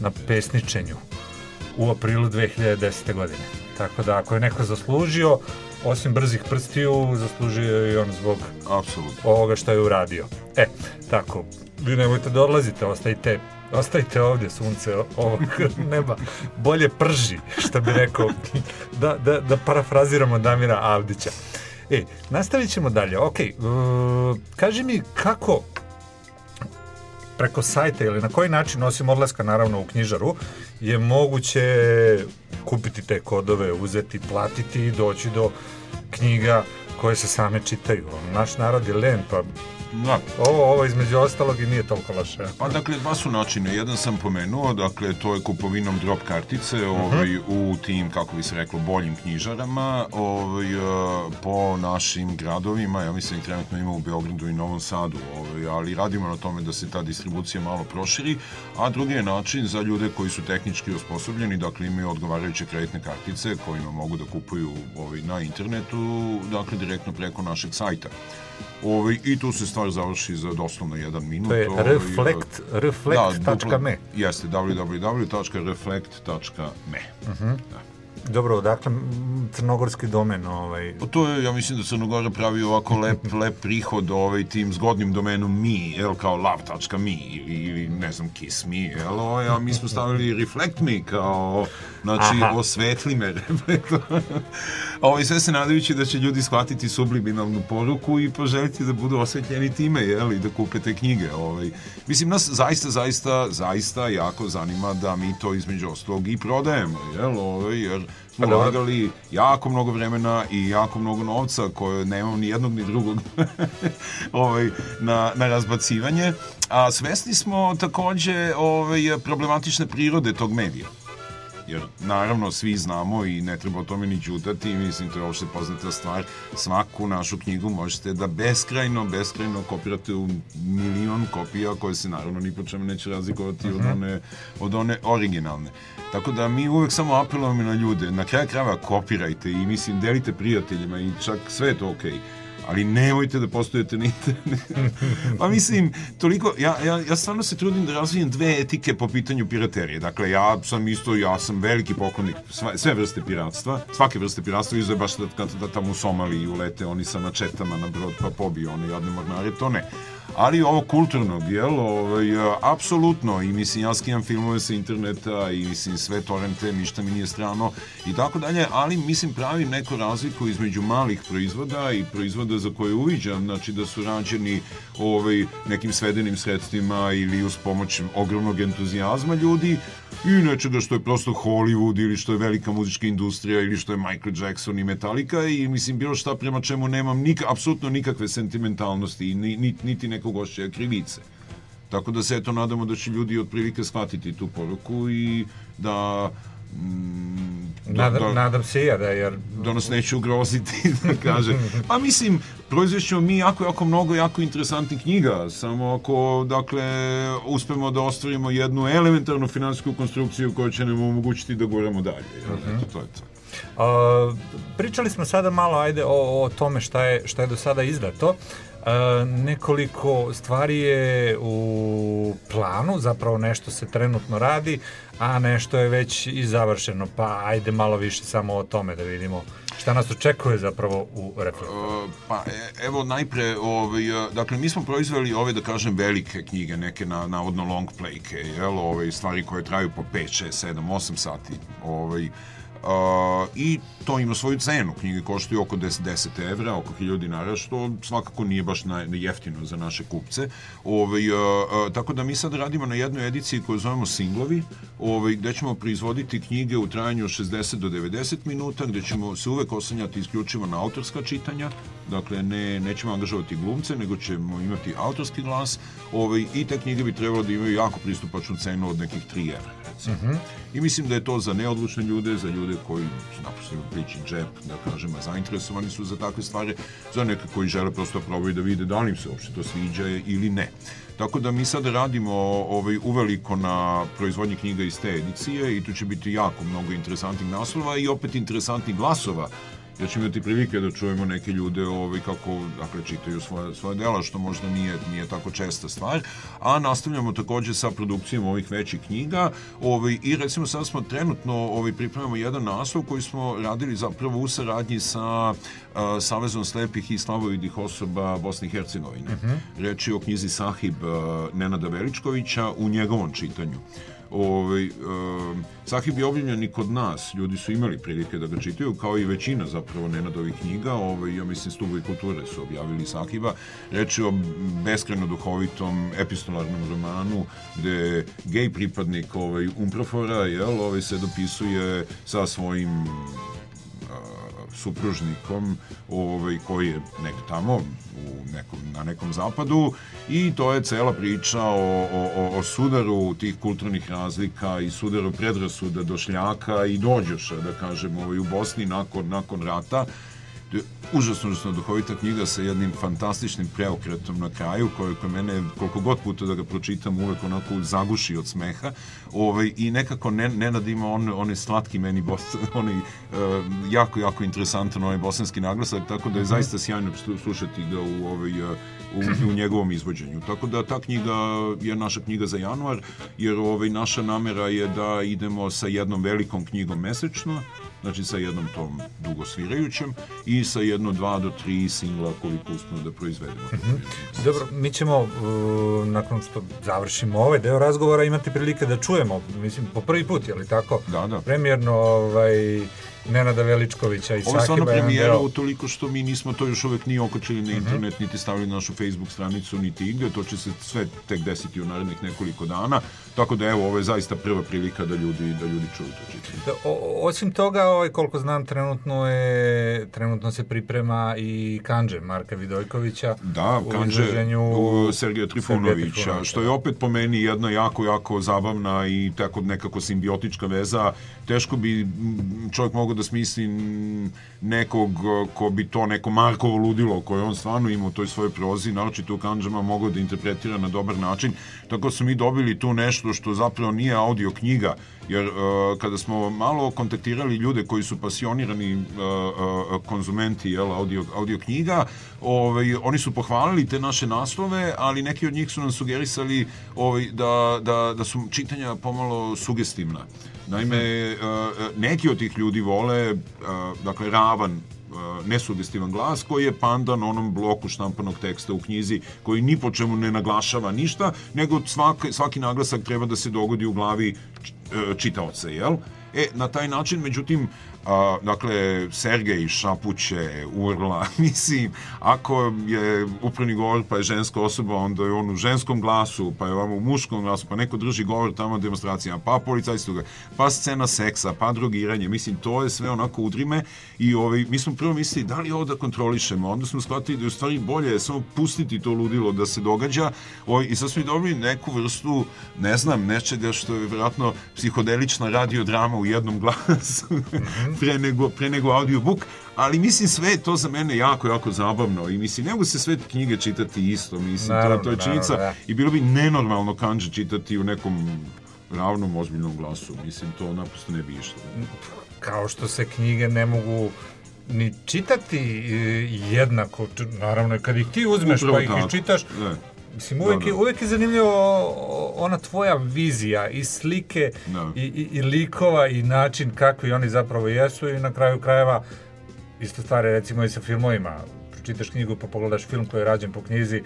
na pesničenju u aprilu 2010. godine. Tako da ako je neko zaslužio, osim brzih prstiju, zaslužio je i on zbog Apsolutno. ovoga što je uradio. E, tako, vi nemojte da odlazite, ostajte Ostajte ovdje, sunce ovog neba bolje prži, što bi rekao, da, da, da parafraziramo Damira Avdića. E, nastavit ćemo dalje. Ok, uh, kaži mi kako preko sajta ili na koji način, osim odlaska naravno u knjižaru, je moguće kupiti te kodove, uzeti, platiti i doći do knjiga koje se same čitaju. Naš narod je len, pa Da. ovo, ovo između ostalog i nije toliko loše. Pa dakle, dva su načine. Jedan sam pomenuo, dakle, to je kupovinom drop kartice ovaj, u tim, kako bi se reklo, boljim knjižarama ovaj, eh, po našim gradovima. Ja mislim, trenutno ima u Beogradu i Novom Sadu, ovaj, ali radimo na tome da se ta distribucija malo proširi. A drugi je način za ljude koji su tehnički osposobljeni, dakle, imaju odgovarajuće kreditne kartice kojima mogu da kupuju ovaj, na internetu, dakle, direktno preko našeg sajta. Ovaj, I tu se stvar završi za doslovno jedan minut. To je ovaj, reflekt- reflekt.me. bukvalno- Jeste, www.reflekt.me. Mhm. Dobro, dakle, crnogorski domen, ovaj... Pa to je, ja mislim da Crnogora pravi ovako lep, lep prihod ovaj, tim zgodnim domenom mi, jel, kao love.me ili, ili ne znam, kiss me, jel, ovaj, a mi smo stavili reflect me kao, znači, Aha. osvetli me. ovaj, sve se nadajući da će ljudi shvatiti subliminalnu poruku i poželjeti da budu osvetljeni time, jel, i da kupe te knjige. Ovaj. Mislim, nas zaista, zaista, zaista jako zanima da mi to između ostalog i prodajemo, jel, ovaj, jer smo Pa ulagali jako mnogo vremena i jako mnogo novca koje nemamo ni jednog ni drugog ovaj, na, na razbacivanje. A svesni smo takođe ovaj, problematične prirode tog medija jer naravno svi znamo i ne treba o tome ni ćutati, mislim to je uopšte poznata stvar, svaku našu knjigu možete da beskrajno, beskrajno kopirate u milion kopija koje se naravno ni po čemu neće razlikovati od, one, od one originalne. Tako da mi uvek samo apelujemo na ljude, na kraju krajeva kopirajte i mislim delite prijateljima i čak sve je to okej. Okay ali nemojte da postojete na internetu. pa mislim, toliko, ja, ja, ja stvarno se trudim da razvijem dve etike po pitanju piraterije. Dakle, ja sam isto, ja sam veliki poklonnik sve, sve vrste piratstva, svake vrste piratstva, izuje baš da, kad da tamo u Somaliji ulete oni sa načetama na brod pa pobiju one jadne mornare, to ne. Ali ovo kulturnog, jel, ovaj, apsolutno, i mislim, ja skijam filmove sa interneta i mislim, sve torrente, ništa mi nije strano i tako dalje, ali mislim, pravim neku razliku između malih proizvoda i proizvoda za koje uviđam, znači da su rađeni ovaj, nekim svedenim sredstvima ili uz pomoć ogromnog entuzijazma ljudi i nečega što je prosto Hollywood ili što je velika muzička industrija ili što je Michael Jackson i Metallica i mislim bilo šta prema čemu nemam nik, apsolutno nikakve sentimentalnosti i ni, ni, niti nekog ošćaja krivice. Tako da se eto nadamo da će ljudi otprilike shvatiti tu poruku i da mm, Nadam, nadam se ja da, jer... da nas neće ugroziti, da kaže. Pa mislim, proizvešćemo mi jako, jako mnogo jako interesantnih knjiga, samo ako, dakle, uspemo da ostvarimo jednu elementarnu finansijsku konstrukciju koja će nam omogućiti da guramo dalje. Jel? Eto, to je to. A, pričali smo sada malo ajde o, o tome šta je, šta je do sada izdato. A, nekoliko stvari je u planu, zapravo nešto se trenutno radi, a nešto je već i završeno, pa ajde malo više samo o tome da vidimo šta nas očekuje zapravo u repertoaru. Uh, pa e, evo najpre, ovaj, dakle mi smo proizveli ove da kažem velike knjige, neke na, navodno long playke, jel, ove stvari koje traju po 5, 6, 7, 8 sati, ovaj, Uh, i to ima svoju cenu. Knjige koštaju oko 10, 10 evra, oko 1000 dinara, što svakako nije baš na, jeftino za naše kupce. Ovaj, uh, uh, tako da mi sad radimo na jednoj ediciji koju zovemo Singlovi, ovaj, gde ćemo proizvoditi knjige u trajanju od 60 do 90 minuta, gde ćemo se uvek oslanjati isključivo na autorska čitanja, dakle ne, nećemo angažovati glumce, nego ćemo imati autorski glas ovaj, i te knjige bi trebalo da imaju jako pristupačnu cenu od nekih 3 evra. Recimo. Mhm. I mislim da je to za neodlučne ljude, za ljude koji naprosto plići džep, da kažem, a zainteresovani su za takve stvari, za neke koji žele prosto da probaju da vide da li im se uopšte to sviđa ili ne. Tako da mi sad radimo ovaj, uveliko na proizvodnji knjiga iz te edicije i tu će biti jako mnogo interesantnih naslova i opet interesantnih glasova ja ćemo imati prilike da čujemo neke ljude ovaj, kako dakle, čitaju svoje, svoje dela, što možda nije, nije tako česta stvar, a nastavljamo takođe sa produkcijom ovih većih knjiga ovaj, i recimo sad smo trenutno ovaj, pripremamo jedan naslov koji smo radili zapravo u saradnji sa uh, Savezom slepih i slavovidih osoba Bosne i Hercegovine. Mhm. Reč je o knjizi Sahib uh, Nenada Veličkovića u njegovom čitanju. Ovaj, um, Sahib je objavljen i kod nas, ljudi su imali prilike da ga čitaju, kao i većina zapravo Nenadovih knjiga, ovaj, ja mislim Stubovi kulture su objavili Sahiba, reč je o beskreno duhovitom epistolarnom romanu, gde gej pripadnik ovaj, Umprofora, jel, ovaj, se dopisuje sa svojim supružnikom ovaj, koji je negde tamo u nekom, na nekom zapadu i to je cela priča o, o, o, sudaru tih kulturnih razlika i sudaru predrasuda došljaka i dođoša, da kažem, ovaj, u Bosni nakon, nakon rata užasno, užasno duhovita knjiga sa jednim fantastičnim preokretom na kraju, koji kod mene, koliko god puta da ga pročitam, uvek onako zaguši od smeha. Ovaj, I nekako ne, Nenad ima on, on je slatki meni, bos, on je uh, jako, jako interesantan onaj bosanski naglasak, tako da je zaista sjajno slušati ga u, ovaj, uh, u, u njegovom izvođenju. Tako da ta knjiga je naša knjiga za januar, jer ovaj, naša namera je da idemo sa jednom velikom knjigom mesečno, znači sa jednom tom dugosvirajućem i sa jedno dva do tri singla koliko uspemo da proizvedemo. Dobro, mi ćemo uh, nakon što završimo ovaj deo razgovora imati prilike da čujemo, mislim, po prvi put, je li tako? Da, da. Premijerno ovaj, Nenada Veličkovića i Ovo je stvarno Sahiba premijera MDO. utoliko što mi nismo to još uvek ni okačili Mhm. na internet, niti stavili na našu Facebook stranicu, niti igde. To će se sve tek desiti u narednih nekoliko dana. Tako da evo, ovo je zaista prva prilika da ljudi, da ljudi čuju to čitanje. Da, o- osim toga, ovaj, koliko znam, trenutno je trenutno se priprema i Kanđe Marka Vidojkovića. Da, u Kanđe izvođenju u Sergeja Trifunovića, Trifunovića, što je opet po meni jedna jako, jako zabavna i tako nekako simbiotička veza. Teško bi čovjek mogao da smisli nekog uh, ko bi to neko Markovo ludilo koje on stvarno ima u toj svojoj prozi, naročito u kanđama mogao da interpretira na dobar način. Tako su mi dobili tu nešto što zapravo nije audio knjiga, jer uh, kada smo malo kontaktirali ljude koji su pasionirani uh, uh, konzumenti jel, audio, audio knjiga, ovaj, oni su pohvalili te naše naslove, ali neki od njih su nam sugerisali ovaj, da, da, da su čitanja pomalo sugestivna. Naime, uh, neki od tih ljudi vole, uh, dakle, ravan nesugestivan glas koji je pandan onom bloku štampanog teksta u knjizi koji ni po čemu ne naglašava ništa, nego svaki, svaki naglasak treba da se dogodi u glavi čitaoca, jel? E, na taj način, međutim, a, dakle, Sergej šapuće, urla, mislim, ako je upravni govor pa je ženska osoba, onda je on u ženskom glasu, pa je ovamo u muškom glasu, pa neko drži govor tamo demonstracijama, pa policajci toga, pa scena seksa, pa drogiranje, mislim, to je sve onako udrime i ovaj, mi smo prvo mislili da li ovo da kontrolišemo, onda smo shvatili da je u stvari bolje samo pustiti to ludilo da se događa. Ovaj, i sad smo i dobili neku vrstu, ne znam, nečega što je vjerojatno psihodelična radiodrama u jednom glasu pre, nego, pre nego audiobook, ali mislim sve je to za mene jako, jako zabavno i mislim, ne mogu se sve knjige čitati isto, mislim, Naravno, to, to je činjenica da. i bilo bi nenormalno kanđe čitati u nekom ravnom, ozbiljnom glasu, mislim, to naprosto ne bi išlo. Kao što se knjige ne mogu ni čitati e, jednako, naravno kad ih ti uzmeš Upravo pa ih tako. iščitaš, Ne. Mislim, uvijek, Da, je, da. uvijek je zanimljivo ona tvoja vizija i slike Da. i, i, i likova i način kakvi oni zapravo jesu i na kraju krajeva isto stvari recimo i sa filmovima. Pročitaš knjigu pa pogledaš film koji je rađen po knjizi,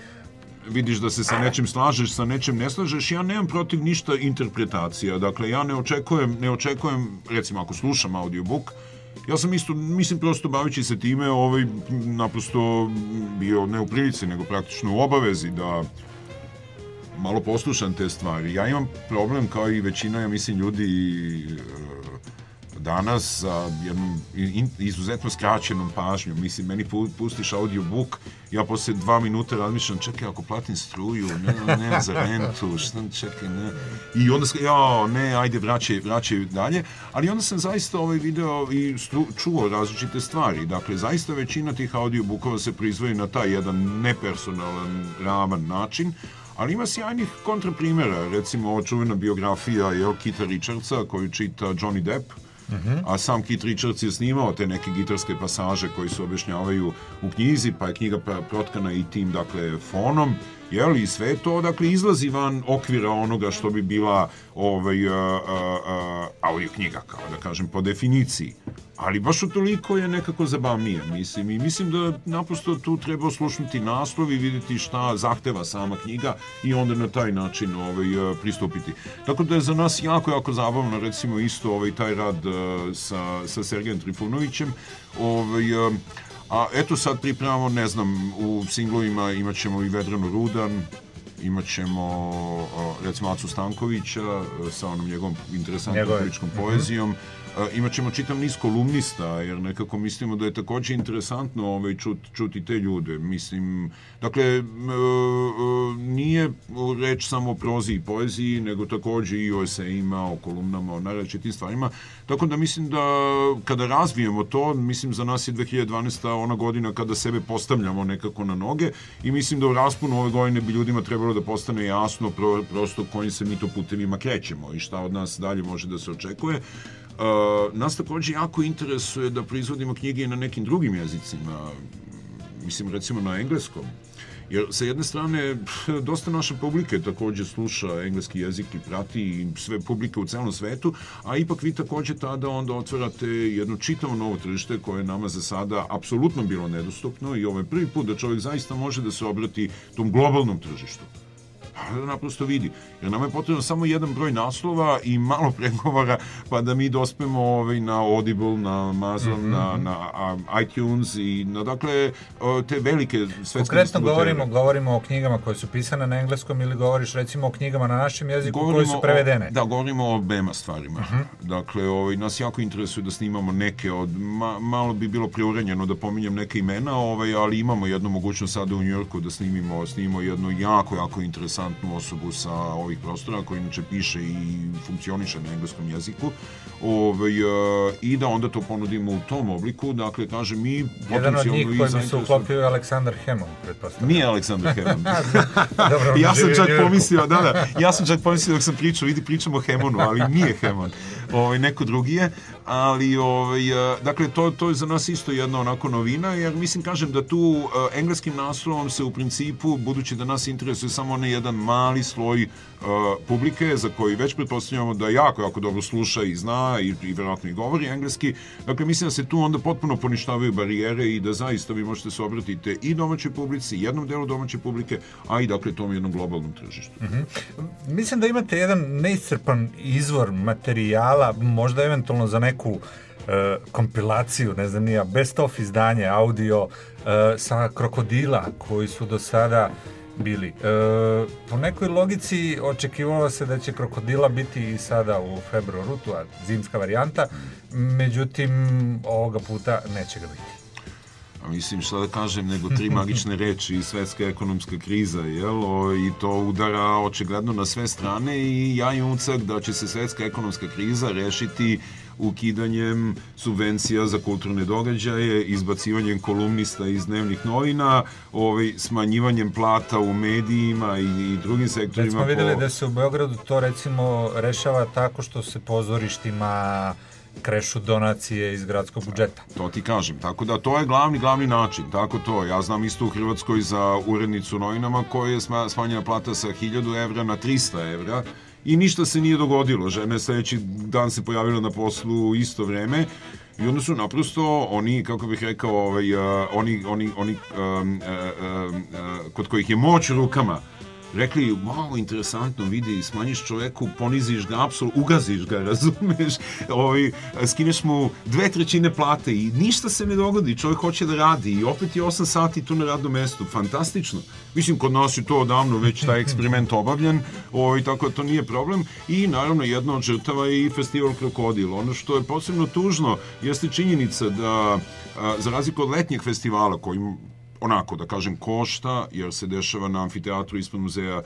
vidiš da se sa nečim slažeš, sa nečim ne slažeš, ja nemam protiv ništa interpretacija. Dakle, ja ne očekujem, ne očekujem, recimo ako slušam audiobook, ja sam isto, mislim prosto bavići se time, ovaj, naprosto bio ne u prilici, nego praktično u obavezi da malo poslušam te stvari. Ja imam problem kao i većina, ja mislim, ljudi e, danas sa jednom izuzetno skraćenom pažnjom. Mislim, meni pu- pustiš audiobook, ja posle dva minuta razmišljam, čekaj, ako platim struju, ne, ne, za rentu, šta, čekaj, ne. I onda, ja, ne, ajde, vraćaj, vraćaj dalje. Ali onda sam zaista ovaj video i stru, čuo različite stvari. Dakle, zaista većina tih audiobookova se proizvodi na taj jedan nepersonalan, ravan način, Ali ima sjajnih kontraprimera, recimo čuvena biografija jel, Kita Richardsa koju čita Johnny Depp, a sam Kit Richards je snimao te neke gitarske pasaže koji se objašnjavaju u knjizi, pa je knjiga protkana i tim, dakle, fonom, jel, i sve to, dakle, izlazi van okvira onoga što bi bila ovaj, a, a, a, audio knjiga, kao da kažem, po definiciji. Ali baš toliko je nekako zabavnije, mislim, i mislim da naprosto tu treba oslušnuti naslov i vidjeti šta zahteva sama knjiga i onda na taj način ovaj, eh, pristupiti. Tako da je za nas jako, jako zabavno, recimo isto ovaj, taj rad eh, sa, sa Sergejem Trifunovićem, ovaj, eh, a eto sad pripremamo, ne znam, u singlovima imat ćemo i Vedranu Rudan, imat ćemo recimo Acu Stankovića e, sa onom njegovom interesantnom Njegove. Mhm. poezijom. Imat ćemo čitav niz kolumnista, jer nekako mislimo da je takođe interesantno ovaj, čut, čuti te ljude. Mislim, dakle, e, e, nije reč samo o prozi i poeziji, nego takođe i o esejima, o kolumnama, o najrazličitim stvarima. Tako da mislim da kada razvijemo to, mislim za nas je 2012. ona godina kada sebe postavljamo nekako na noge i mislim da u raspunu ove godine bi ljudima trebalo da postane jasno pro, prosto kojim se mi to putevima krećemo i šta od nas dalje može da se očekuje. Nas takođe jako interesuje da proizvodimo knjige na nekim drugim jezicima, mislim recimo na engleskom. Jer sa jedne strane, dosta naše publike takođe sluša engleski jezik i prati sve publike u celom svetu, a ipak vi takođe tada onda otvarate jedno čitavo novo tržište koje je nama za sada apsolutno bilo nedostupno i ovo je prvi put da čovjek zaista može da se obrati tom globalnom tržištu. Da naprosto vidi. Jer nama je potrebno samo jedan broj naslova i malo pregovora pa da mi dospemo ovaj, na Audible, na Amazon, Mhm. na, na a, iTunes i na dakle te velike svetske Konkretno govorimo, govorimo o knjigama koje su pisane na engleskom ili govoriš recimo o knjigama na našem jeziku koje Govorimo su prevedene. O, da, govorimo o obema stvarima. Dakle, ovaj, nas jako interesuje da snimamo neke od... Ma, malo bi bilo preuranjeno da pominjem neke imena, ovaj, ali imamo jednu mogućnost sada u Njujorku da snimimo, snimimo jednu jako, jako interesantnu osobu sa ovih prostora, koja inače piše i funkcioniše na engleskom jeziku. Ovaj, e, I da onda to ponudimo u tom obliku. Dakle, kaže, mi Jedan od njih koji bi se uklopio je Aleksandar Hemon, pretpostavljam. Nije Aleksandar Hemon. Dobro, ja sam čak pomislio, da, da, ja sam čak pomislio dok sam pričao, vidi pričamo o Hemonu, ali nije Hemon. Ovaj neko drugi je, ali ovaj e, dakle to to je za nas isto jedna onako novina, jer mislim kažem da tu e, engleskim naslovom se u principu budući da nas interesuje samo onaj jedan mali sloj e, publike za koji već pretpostavljamo da jako jako dobro sluša i zna i, i verovatno i govori engleski. Dakle mislim da se tu onda potpuno poništavaju barijere i da zaista vi možete se obratiti i domaćoj publici, jednom delu domaće publike, a i dakle tom jednom globalnom tržištu. Mhm. Mislim da imate jedan neiscrpan izvor materijala, možda eventualno za neku e, kompilaciju, ne znam nija, best of izdanje, audio e, sa krokodila koji su do sada bili. E, po nekoj logici očekivalo se da će krokodila biti i sada u februaru, tu a zimska varijanta, međutim ovoga puta neće ga biti. A mislim, šta da kažem, nego tri magične reči i svetska ekonomska kriza, jel? O, I to udara očigledno na sve strane i ja imam ucak da će se svetska ekonomska kriza rešiti ukidanjem subvencija za kulturne događaje, izbacivanjem kolumnista iz dnevnih novina, ovaj, smanjivanjem plata u medijima i, i drugim Već sektorima. smo vidjeli po- da se u Beogradu to recimo rešava tako što se pozorištima krešu donacije iz gradskog budžeta. To ti kažem. Tako da to je glavni, glavni način. Tako to. Ja znam isto u Hrvatskoj za urednicu novinama koja je sma- smanjena plata sa 1000 evra na 300 evra i ništa se nije dogodilo. Žena je sledeći dan se pojavila na poslu isto vreme I onda su naprosto oni, kako bih rekao, ovaj, uh, oni, oni, oni um, uh, um, uh, kod kojih je moć rukama, rekli, wow, interesantno, vidi, smanjiš čoveku, poniziš ga, apsol, ugaziš ga, razumeš, ovaj, skineš mu dve trećine plate i ništa se ne dogodi, čovjek hoće da radi i opet je 8 sati tu na radnom mestu, fantastično. Mislim, kod nas je to odavno već taj eksperiment obavljen, ovaj, tako da to nije problem i naravno jedna od žrtava je i festival Krokodil. Ono što je posebno tužno jeste činjenica da, a, za razliku od letnjeg festivala koji onako da kažem košta jer se dešava na amfiteatru ispod muzeja e,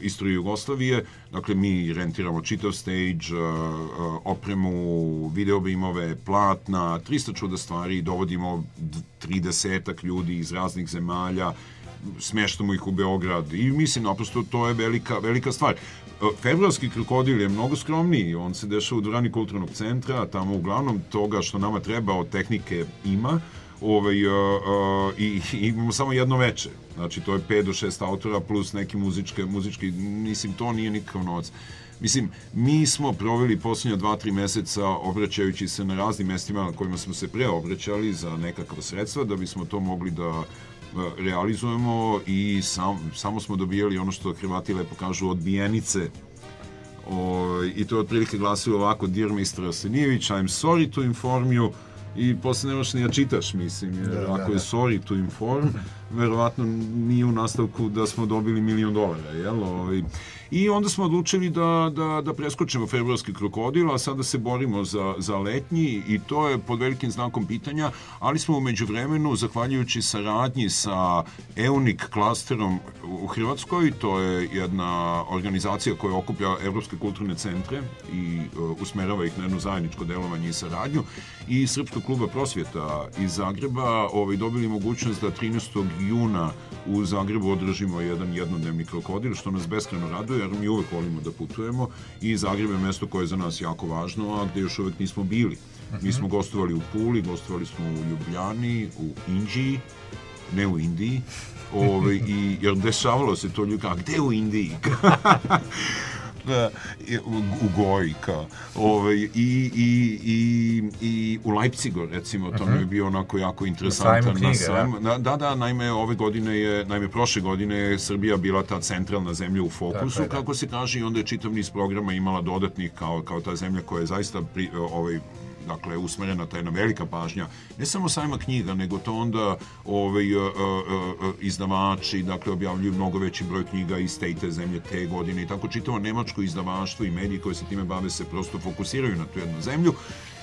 istorije Jugoslavije. Dakle, mi rentiramo čitav stage, e, e, opremu, videobimove, platna, 300 čuda stvari, dovodimo 30 ljudi iz raznih zemalja, smeštamo ih u Beograd i mislim, naprosto, to je velika, velika stvar. E, Februarski krokodil je mnogo skromniji, on se dešava u dvorani kulturnog centra, tamo uglavnom toga što nama treba od tehnike ima, ovaj, uh, uh, i, i imamo samo jedno veče. Znači, to je 5 do 6 autora plus neki muzičke, muzički, mislim, to nije nikakav novac. Mislim, mi smo proveli posljednja dva, tri meseca obraćajući se na raznim mestima na kojima smo se preobraćali za nekakva sredstva da bismo to mogli da realizujemo i sam, samo smo dobijali ono što Hrvati lepo kažu odbijenice o, i to je otprilike glasilo ovako Dear Mr. Asenijević, I'm sorry to inform you i posle nemaš ni da čitaš, mislim, jer Da, da, ako je da. sorry to inform, verovatno nije u nastavku da smo dobili milion dolara, jel? Ovaj. I onda smo odlučili da, da, da preskočimo februarski krokodil, a sada se borimo za, za letnji i to je pod velikim znakom pitanja, ali smo umeđu vremenu, zahvaljujući saradnji sa EUNIC klasterom u Hrvatskoj, to je jedna organizacija koja okuplja evropske kulturne centre i uh, usmerava ih na jedno zajedničko delovanje i saradnju i Srpskog kluba prosvjeta iz Zagreba ovaj, dobili mogućnost da 13. juna u Zagrebu održimo jedan jednodnevni krokodil, što nas beskreno raduje, jer mi uvek volimo da putujemo i Zagreb je mesto koje je za nas jako važno, a gde još uvek nismo bili. Mi smo gostovali u Puli, gostovali smo u Ljubljani, u Indiji, ne u Indiji, Ove, i, jer dešavalo se to ljudi, a gde u Indiji? Da, i- u, kao. Ovaj, i, i, i, i u Leipzigu, recimo, to mi je Mhm. bio onako jako interesantan. sajmu knjige, sajmu- da, da, da, naime, ove godine je, naime, prošle godine je Srbija bila ta centralna zemlja u fokusu, Tako je, da. kako se kaže, i onda je čitav niz programa imala dodatnih kao, kao ta zemlja koja je zaista pri, ovaj, dakle, usmerena ta jedna velika pažnja, ne samo sajma knjiga, nego to onda ovaj, e, e, e, izdavači, dakle, objavljuju mnogo veći broj knjiga iz te i te zemlje te godine i tako čitavo nemačko izdavaštvo i mediji koje se time bave se prosto fokusiraju na tu jednu zemlju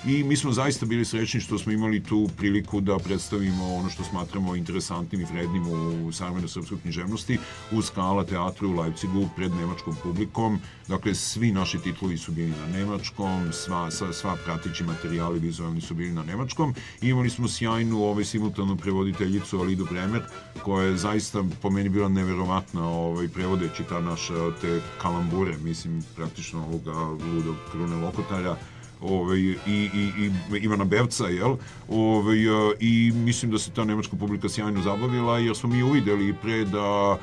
i mi smo zaista bili srećni što smo imali tu priliku da predstavimo ono što smatramo interesantnim i vrednim u savremenoj srpskoj književnosti u Skala teatru u Leipzigu pred nemačkom publikom. Dakle, svi naši titlovi su bili na nemačkom, sva, sva, sva pratići materijali vizualni su bili na nemačkom i imali smo sjajnu ovaj, simultanu prevoditeljicu Alidu Bremer, koja je zaista po meni bila neverovatna ovaj, prevodeći ta naša te kalambure, mislim, praktično ovoga ludog krune lokotara, ovaj, i, i, i Ivana Bevca, jel? Ovaj, I mislim da se ta nemačka publika sjajno zabavila, jer smo mi uvideli pre da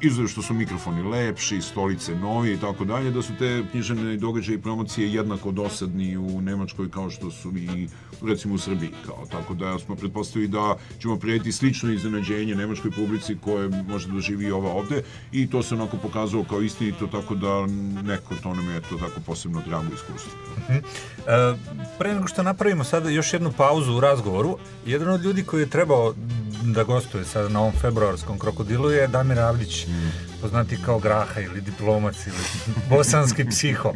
izuzev što su mikrofoni lepši, stolice novi i tako dalje, da su te književne događaje i promocije jednako dosadni u Nemačkoj kao što su i recimo u Srbiji. Kao. Tako da smo pretpostavili da ćemo prijeti slično iznenađenje nemačkoj publici koje može da doživi i ova ovde i to se onako pokazalo kao istinito, tako da neko to nam je to tako posebno drago iskustvo. Mhm. E, pre nego što napravimo sada još jednu pauzu u razgovoru, jedan od ljudi koji je trebao da gostuje sada na ovom februarskom krokodilu je Damir Avdić, poznati kao Graha ili diplomac ili bosanski psiho,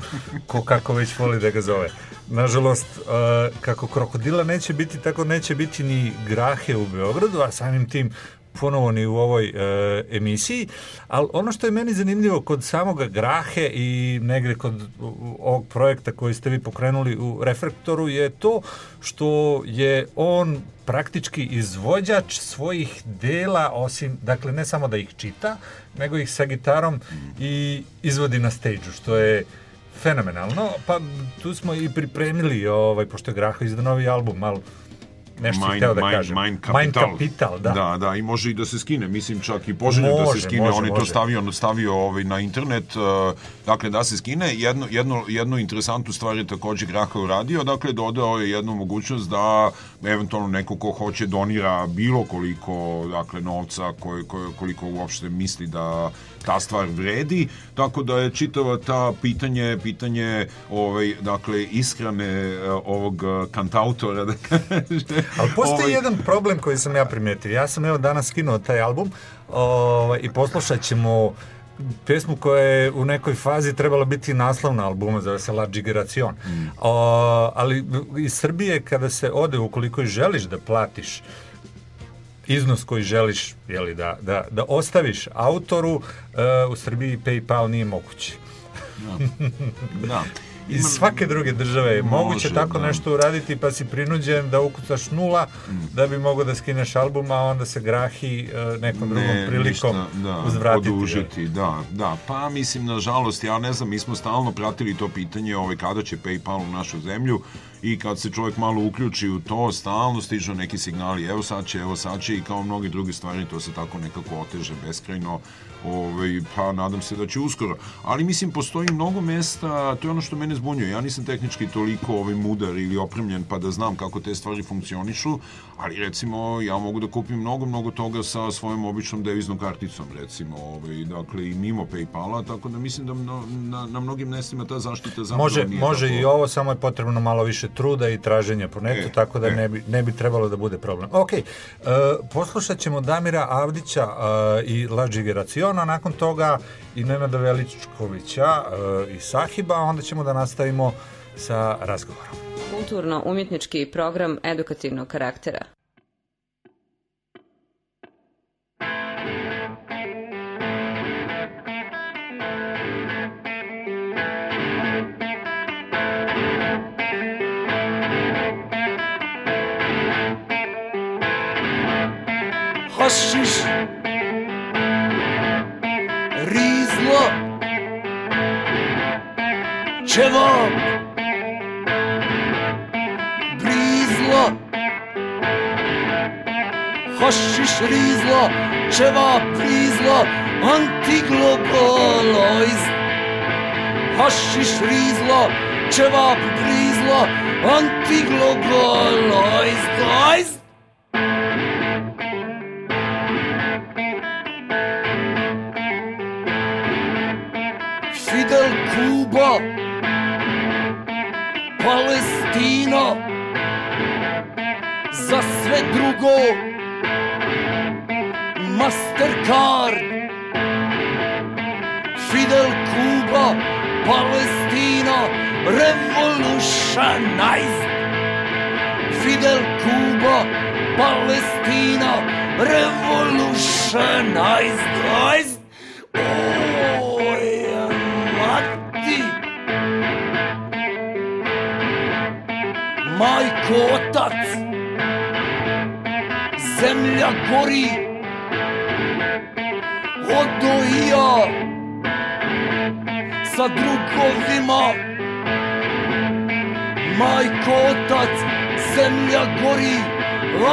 ko kako već voli da ga zove. Nažalost, e, kako krokodila neće biti, tako neće biti ni Grahe u Beogradu, a samim tim ponovo ni u ovoj e, emisiji, ali ono što je meni zanimljivo kod samoga Grahe i negde kod ovog projekta koji ste vi pokrenuli u Reflektoru je to što je on praktički izvođač svojih dela, osim, dakle, ne samo da ih čita, nego ih sa gitarom i izvodi na stage što je fenomenalno. Pa tu smo i pripremili, ovaj, pošto je Graha izdao novi album, malo nešto Mind- hteo da Mind- kažem. Mind Capital. Capital, da. Da, da, i može i da se skine, mislim čak i poželjno da se skine, može, on je to može. stavio, stavio ovaj, na internet, uh, dakle da se skine, jednu, jednu, jednu interesantnu stvar je takođe Graha uradio, dakle dodao je jednu mogućnost da eventualno neko ko hoće donira bilo koliko dakle novca koje, koje, koliko uopšte misli da ta stvar vredi, tako da je čitava ta pitanje, pitanje ovaj, dakle, ishrane eh, ovog eh, kantautora, da kaže. Ali postoji ovaj, jedan problem koji sam ja primetio. Ja sam evo danas skinuo taj album ovaj, i poslušat ćemo pesmu koja je u nekoj fazi trebala biti naslovna albuma, zove se La Gigeracion. O, ali iz Srbije kada se ode, ukoliko i želiš da platiš iznos koji želiš jeli, da, da, da ostaviš autoru, e, u Srbiji PayPal nije moguće. da. Iz svake druge države moguće Može, tako da. nešto uraditi, pa si prinuđen da ukucaš nula da bi mogao da skineš album, a onda se grahi e, nekom drugom Ne, prilikom ništa, da, uzvratiti. odužiti, da, da. Pa mislim, nažalost, ja ne znam, mi smo stalno pratili to pitanje ovaj, kada će PayPal u našu zemlju i kad se čovjek malo uključi u to, stalno stižu neki signali, evo sad će, evo sad će i kao mnoge druge stvari, to se tako nekako oteže beskrajno, ovaj, pa nadam se da će uskoro. Ali mislim, postoji mnogo mesta, to je ono što mene zbunjuje. Ja nisam tehnički toliko ovaj, mudar ili opremljen pa da znam kako te stvari funkcionišu, ali recimo ja mogu da kupim mnogo, mnogo toga sa svojom običnom deviznom karticom, recimo, ovaj, dakle i mimo Paypala, tako da mislim da na, na, na mnogim mestima ta zaštita zapravo Može, nije može tako- i ovo, samo je potrebno malo više truda i traženja po netu, E, tako da e. ne, bi, ne bi trebalo da bude problem. Ok, e, poslušat ćemo Damira Avdića e, i La Gigeracion, a nakon toga i Nenada Veličkovića e, i Sahiba, onda ćemo da nastavimo sa razgovorom. Kulturno-umjetnički program edukativnog karaktera. hašiš rizlo čevap hašiš rizlo čevap brizlo antiglobaloid hašiš rizlo, čevap brizlo, antiglobal, ajst, ajst. Fidel Kuba, Palestina, za sve drugo, Mastercard, Fidel Kuba, Palestina, revolutionized. Fidel Kuba, Palestina, revolutionized. Guys. Oj, mati. Majko, otac. Zemlja gori. Odo i sa drugovima. Majko, otac, zemlja gori,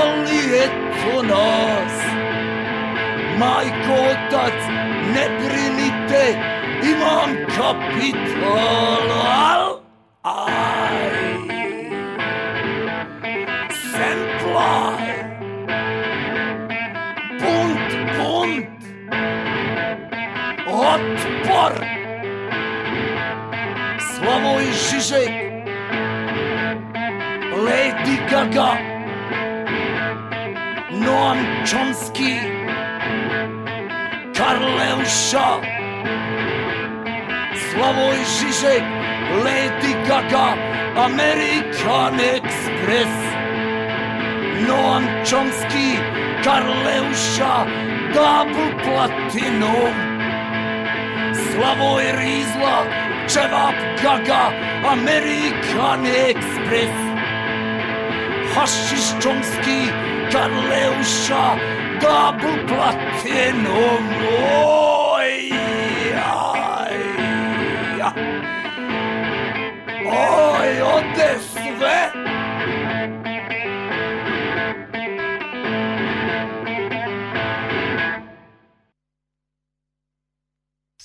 ali eto nas. Majko, otac, ne brinite, imam kapital. Al, aj Otpor! Slavoj Žižek, Lady Gaga, Noam Chomsky, Karleuša, Slavoj Žižek, Lady Gaga, American Express, Noam Chomsky, Karleuša, Double Platinum, Slavoj Rizla, Čevap Gaga, American Express Hašiš Čomski, Karleuša, Double Platinum. Oj, aj, ja. Oj, ode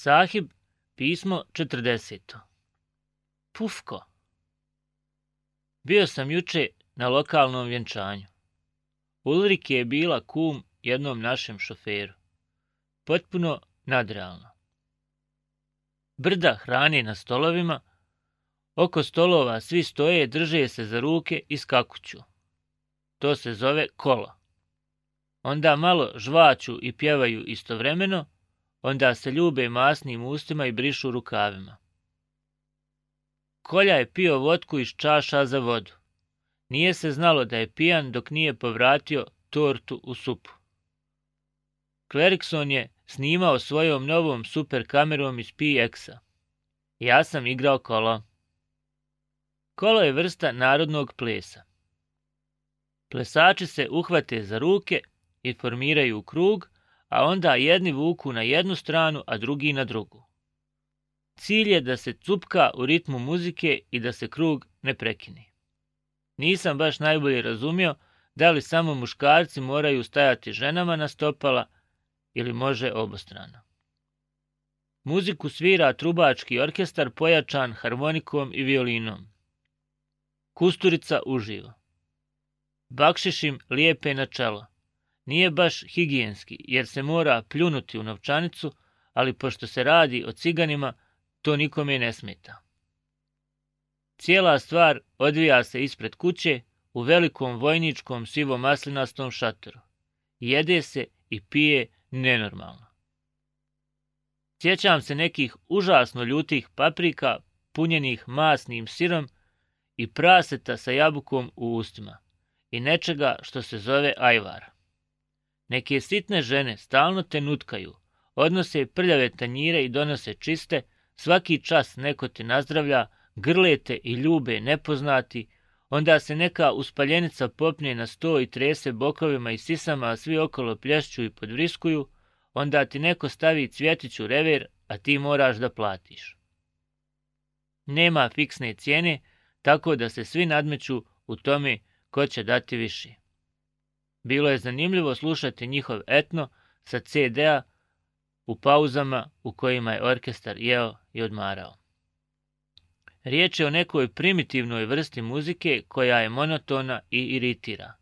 Sahib, pismo 40. Pufko. Bio sam juče na lokalnom vjenčanju. Ulrike je bila kum jednom našem šoferu. Potpuno nadrealno. Brda hrane na stolovima, oko stolova svi stoje, drže se za ruke i skakuću. To se zove kolo. Onda malo žvaću i pjevaju istovremeno, onda se ljube masnim ustima i brišu rukavima. Kolja je pio vodku iz čaša za vodu. Nije se znalo da je pijan dok nije povratio tortu u supu. Klerikson je snimao svojom novom super kamerom iz PX-a. Ja sam igrao kolo. Kolo je vrsta narodnog plesa. Plesači se uhvate za ruke i formiraju krug, a onda jedni vuku na jednu stranu, a drugi na drugu. Cilj je da se cupka u ritmu muzike i da se krug ne prekine. Nisam baš najbolje razumio da li samo muškarci moraju stajati ženama na stopala ili može obostrano. Muziku svira trubački orkestar pojačan harmonikom i violinom. Kusturica uživo. Bakšišim lijepe na čelo. Nije baš higijenski, jer se mora pljunuti u novčanicu, ali pošto se radi o ciganima, to nikome ne smeta. Cijela stvar odvija se ispred kuće u velikom vojničkom sivo-maslinastom šatoru. Jede se i pije nenormalno. Sjećam se nekih užasno ljutih paprika punjenih masnim sirom i praseta sa jabukom u ustima i nečega što se zove ajvar. Neke sitne žene stalno te nutkaju, odnose prljave tanjire i donose čiste, svaki čas neko te nazdravlja, grlete i ljube nepoznati, onda se neka uspaljenica popne na sto i trese bokovima i sisama, a svi okolo plješću i podvriskuju, onda ti neko stavi cvjetić u rever, a ti moraš da platiš. Nema fiksne cijene, tako da se svi nadmeću u tome ko će dati više. Bilo je zanimljivo slušati njihov etno sa CD-a u pauzama u kojima je orkestar jeo i odmarao. Riječ je o nekoj primitivnoj vrsti muzike koja je monotona i iritira.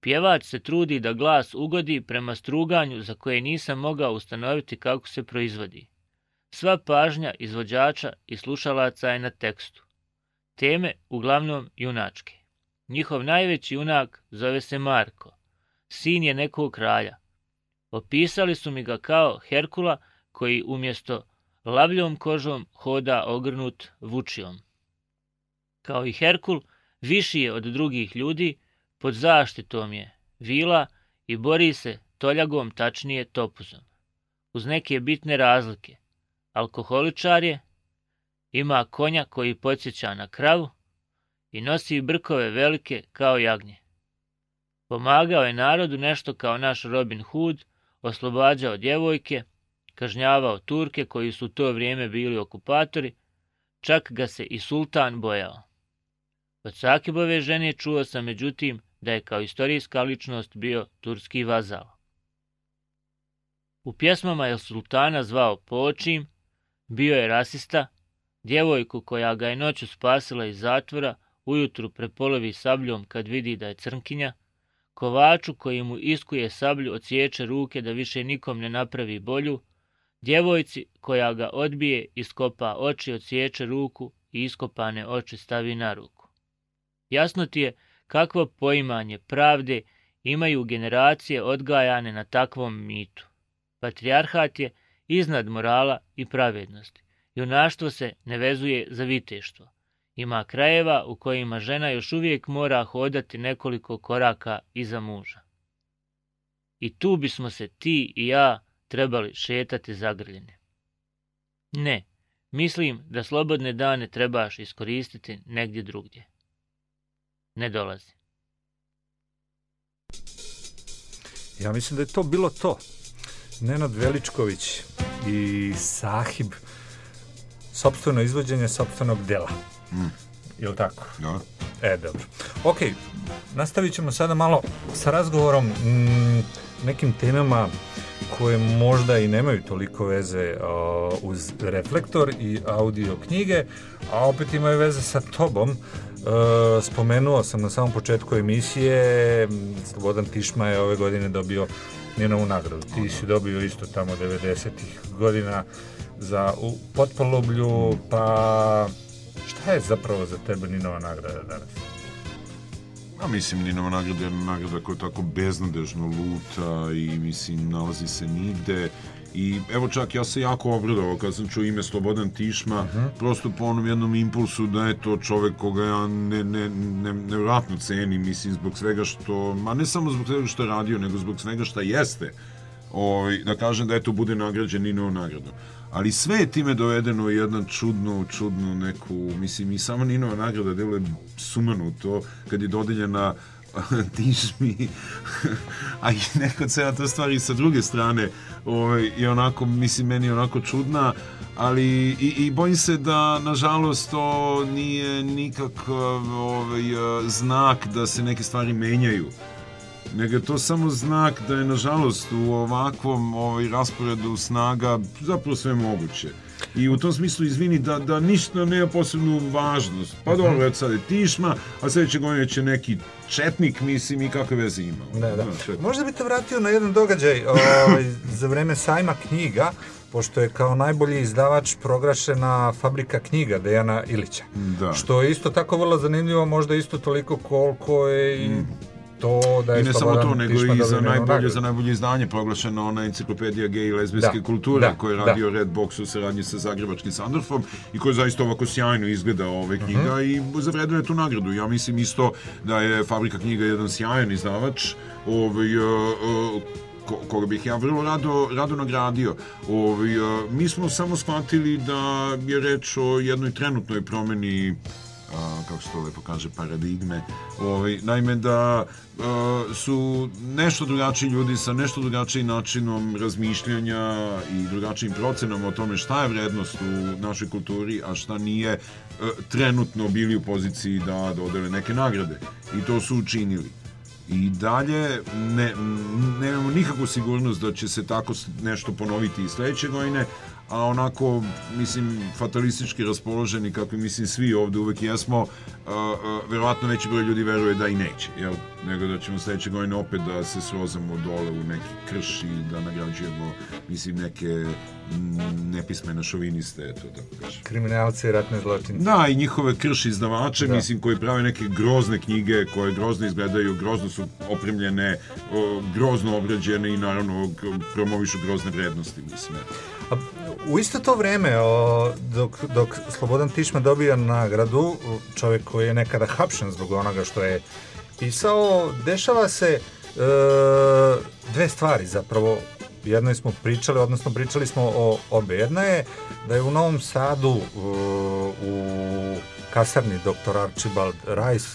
Pjevač se trudi da glas ugodi prema struganju za koje nisam mogao ustanoviti kako se proizvodi. Sva pažnja izvođača i slušalaca je na tekstu. Teme uglavnom junačke. Njihov najveći junak zove se Marko. Sin je nekog kralja. Opisali su mi ga kao Herkula koji umjesto lavljom kožom hoda ogrnut vučijom. Kao i Herkul, viši je od drugih ljudi, pod zaštitom je vila i bori se toljagom, tačnije topuzom. Uz neke bitne razlike. Alkoholičar je, ima konja koji podsjeća na kravu i nosi brkove velike kao jagnje. Pomagao je narodu nešto kao naš Robin Hood, oslobađao djevojke, kažnjavao Turke koji su u to vrijeme bili okupatori, čak ga se i sultan bojao. Od Sakibove žene čuo sam međutim da je kao istorijska ličnost bio turski vazal. U pjesmama je sultana zvao Počim, bio je rasista, djevojku koja ga je noću spasila iz zatvora, ujutru prepolovi sabljom kad vidi da je crnkinja, kovaču koji mu iskuje sablju odsječe ruke da više nikom ne napravi bolju, djevojci koja ga odbije, iskopa oči, odsječe ruku i iskopane oči stavi na ruku. Jasno ti je kakvo poimanje pravde imaju generacije odgajane na takvom mitu. Patrijarhat je iznad morala i pravednosti. Junaštvo se ne vezuje za viteštvo. Ima krajeva u kojima žena još uvijek mora hodati nekoliko koraka iza muža. I tu bismo se ti i ja trebali šetati zagrljene. Ne, mislim da slobodne dane trebaš iskoristiti negdje drugdje. Ne dolazi. Ja mislim da je to bilo to. Nenad Veličković i Sahib, sobstveno izvođenje sobstvenog dela. Mm. Je li tako? Da. E, dobro. Ok, nastavit ćemo sada malo sa razgovorom mm, nekim temama koje možda i nemaju toliko veze uh, uz reflektor i audio knjige, a opet imaju veze sa tobom. Uh, spomenuo sam na samom početku emisije, Slobodan Tišma je ove godine dobio njenovu nagradu. Ti si dobio isto tamo 90-ih godina za u potpolublju, pa šta je zapravo za tebe Ninova nagrada danas? A mislim, Ninova nagrada je nagrada koja tako beznadežno luta i mislim, nalazi se nigde. I evo čak ja se jako obradovao kad sam čuo ime Slobodan Tišma, uh -huh. prosto po onom jednom impulsu da je to čovek koga ja ne, ne, ne, nevratno cenim, mislim, zbog svega što, ma ne samo zbog svega što je radio, nego zbog svega što jeste. Ovaj, da kažem da eto bude nagrađen Ninovom nagradom ali sve je time dovedeno u jednu čudnu, čudnu neku, mislim, i sama Ninova nagrada deluje sumanuto kad je dodeljena tišmi, a i neko cela ta stvari sa druge strane ovaj, je onako, mislim, meni onako čudna, ali i, i bojim se da, nažalost, to nije nikakav ovaj, znak da se neke stvari menjaju nego je to samo znak da je nažalost u ovakvom ovaj, rasporedu snaga zapravo sve moguće. I u tom smislu izvini da, da ništa nema posebnu važnost. Pa dobro, uh sad je tišma, a sljedeće godine će neki četnik, mislim, i kakve veze ima. Ne, da. Možda bi te vratio na jedan događaj ovaj, za vreme sajma knjiga, pošto je kao najbolji izdavač proglašena fabrika knjiga Dejana Ilića. Da. Što je isto tako vrlo zanimljivo, možda isto toliko koliko je i mm to da je I ne samo to, nego i za najbolje, nagradu. za najbolje izdanje proglašena ona enciklopedija gej i lezbijske Da, kulture da, koju je da. radio Redbox u saradnji sa Zagrebačkim Sandorfom i koja zaista ovako sjajno izgleda ove knjiga i zavredila je tu nagradu. Ja mislim isto da je Fabrika knjiga jedan sjajan izdavač ovaj, uh, uh, ko, koga bih ja vrlo rado, rado nagradio. Ovaj, uh, mi smo samo shvatili da je reč o jednoj trenutnoj promeni a, kako se to lepo kaže, paradigme. Ovaj, naime, da a, su nešto drugačiji ljudi sa nešto drugačijim načinom razmišljanja i drugačijim procenama o tome šta je vrednost u našoj kulturi, a šta nije a, trenutno bili u poziciji da dodele neke nagrade. I to su učinili. I dalje ne, nemamo nikakvu sigurnost da će se tako nešto ponoviti i sledeće godine, a onako, mislim, fatalistički raspoloženi, kako mislim svi ovde uvek jesmo, a, a, verovatno veći broj ljudi veruje da i neće, jel? nego da ćemo sledeće godine opet da se srozamo dole u neki krš i da nagrađujemo, mislim, neke nepismene šoviniste, eto, tako kažem. Kriminalce i ratne zločince. Da, i njihove krš izdavače, Da. mislim, koji prave neke grozne knjige, koje grozno izgledaju, grozno su opremljene, grozno obrađene i naravno promovišu grozne vrednosti, mislim, eto. U isto to vreme, o, dok, dok Slobodan Tišma dobija nagradu, čovjek koji je nekada hapšen zbog onoga što je pisao, dešava se e, dve stvari zapravo. Jednoj smo pričali, odnosno pričali smo o obe. Jedna je da je u Novom Sadu e, u kasarni dr. Archibald Rice,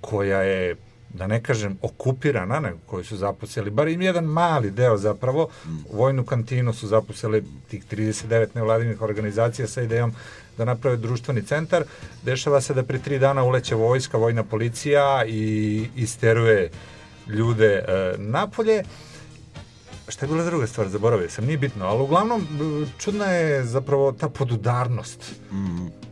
koja je da ne kažem okupirana, nego koji su zaposeli, bar im jedan mali deo zapravo, vojnu kantinu su zaposeli tih 39 nevladinih organizacija sa idejom da naprave društveni centar. Dešava se da pre tri dana uleće vojska, vojna policija i isteruje ljude e, napolje. Šta je bila druga stvar, zaboravio sam, nije bitno, ali uglavnom b- čudna je zapravo ta podudarnost. Mm.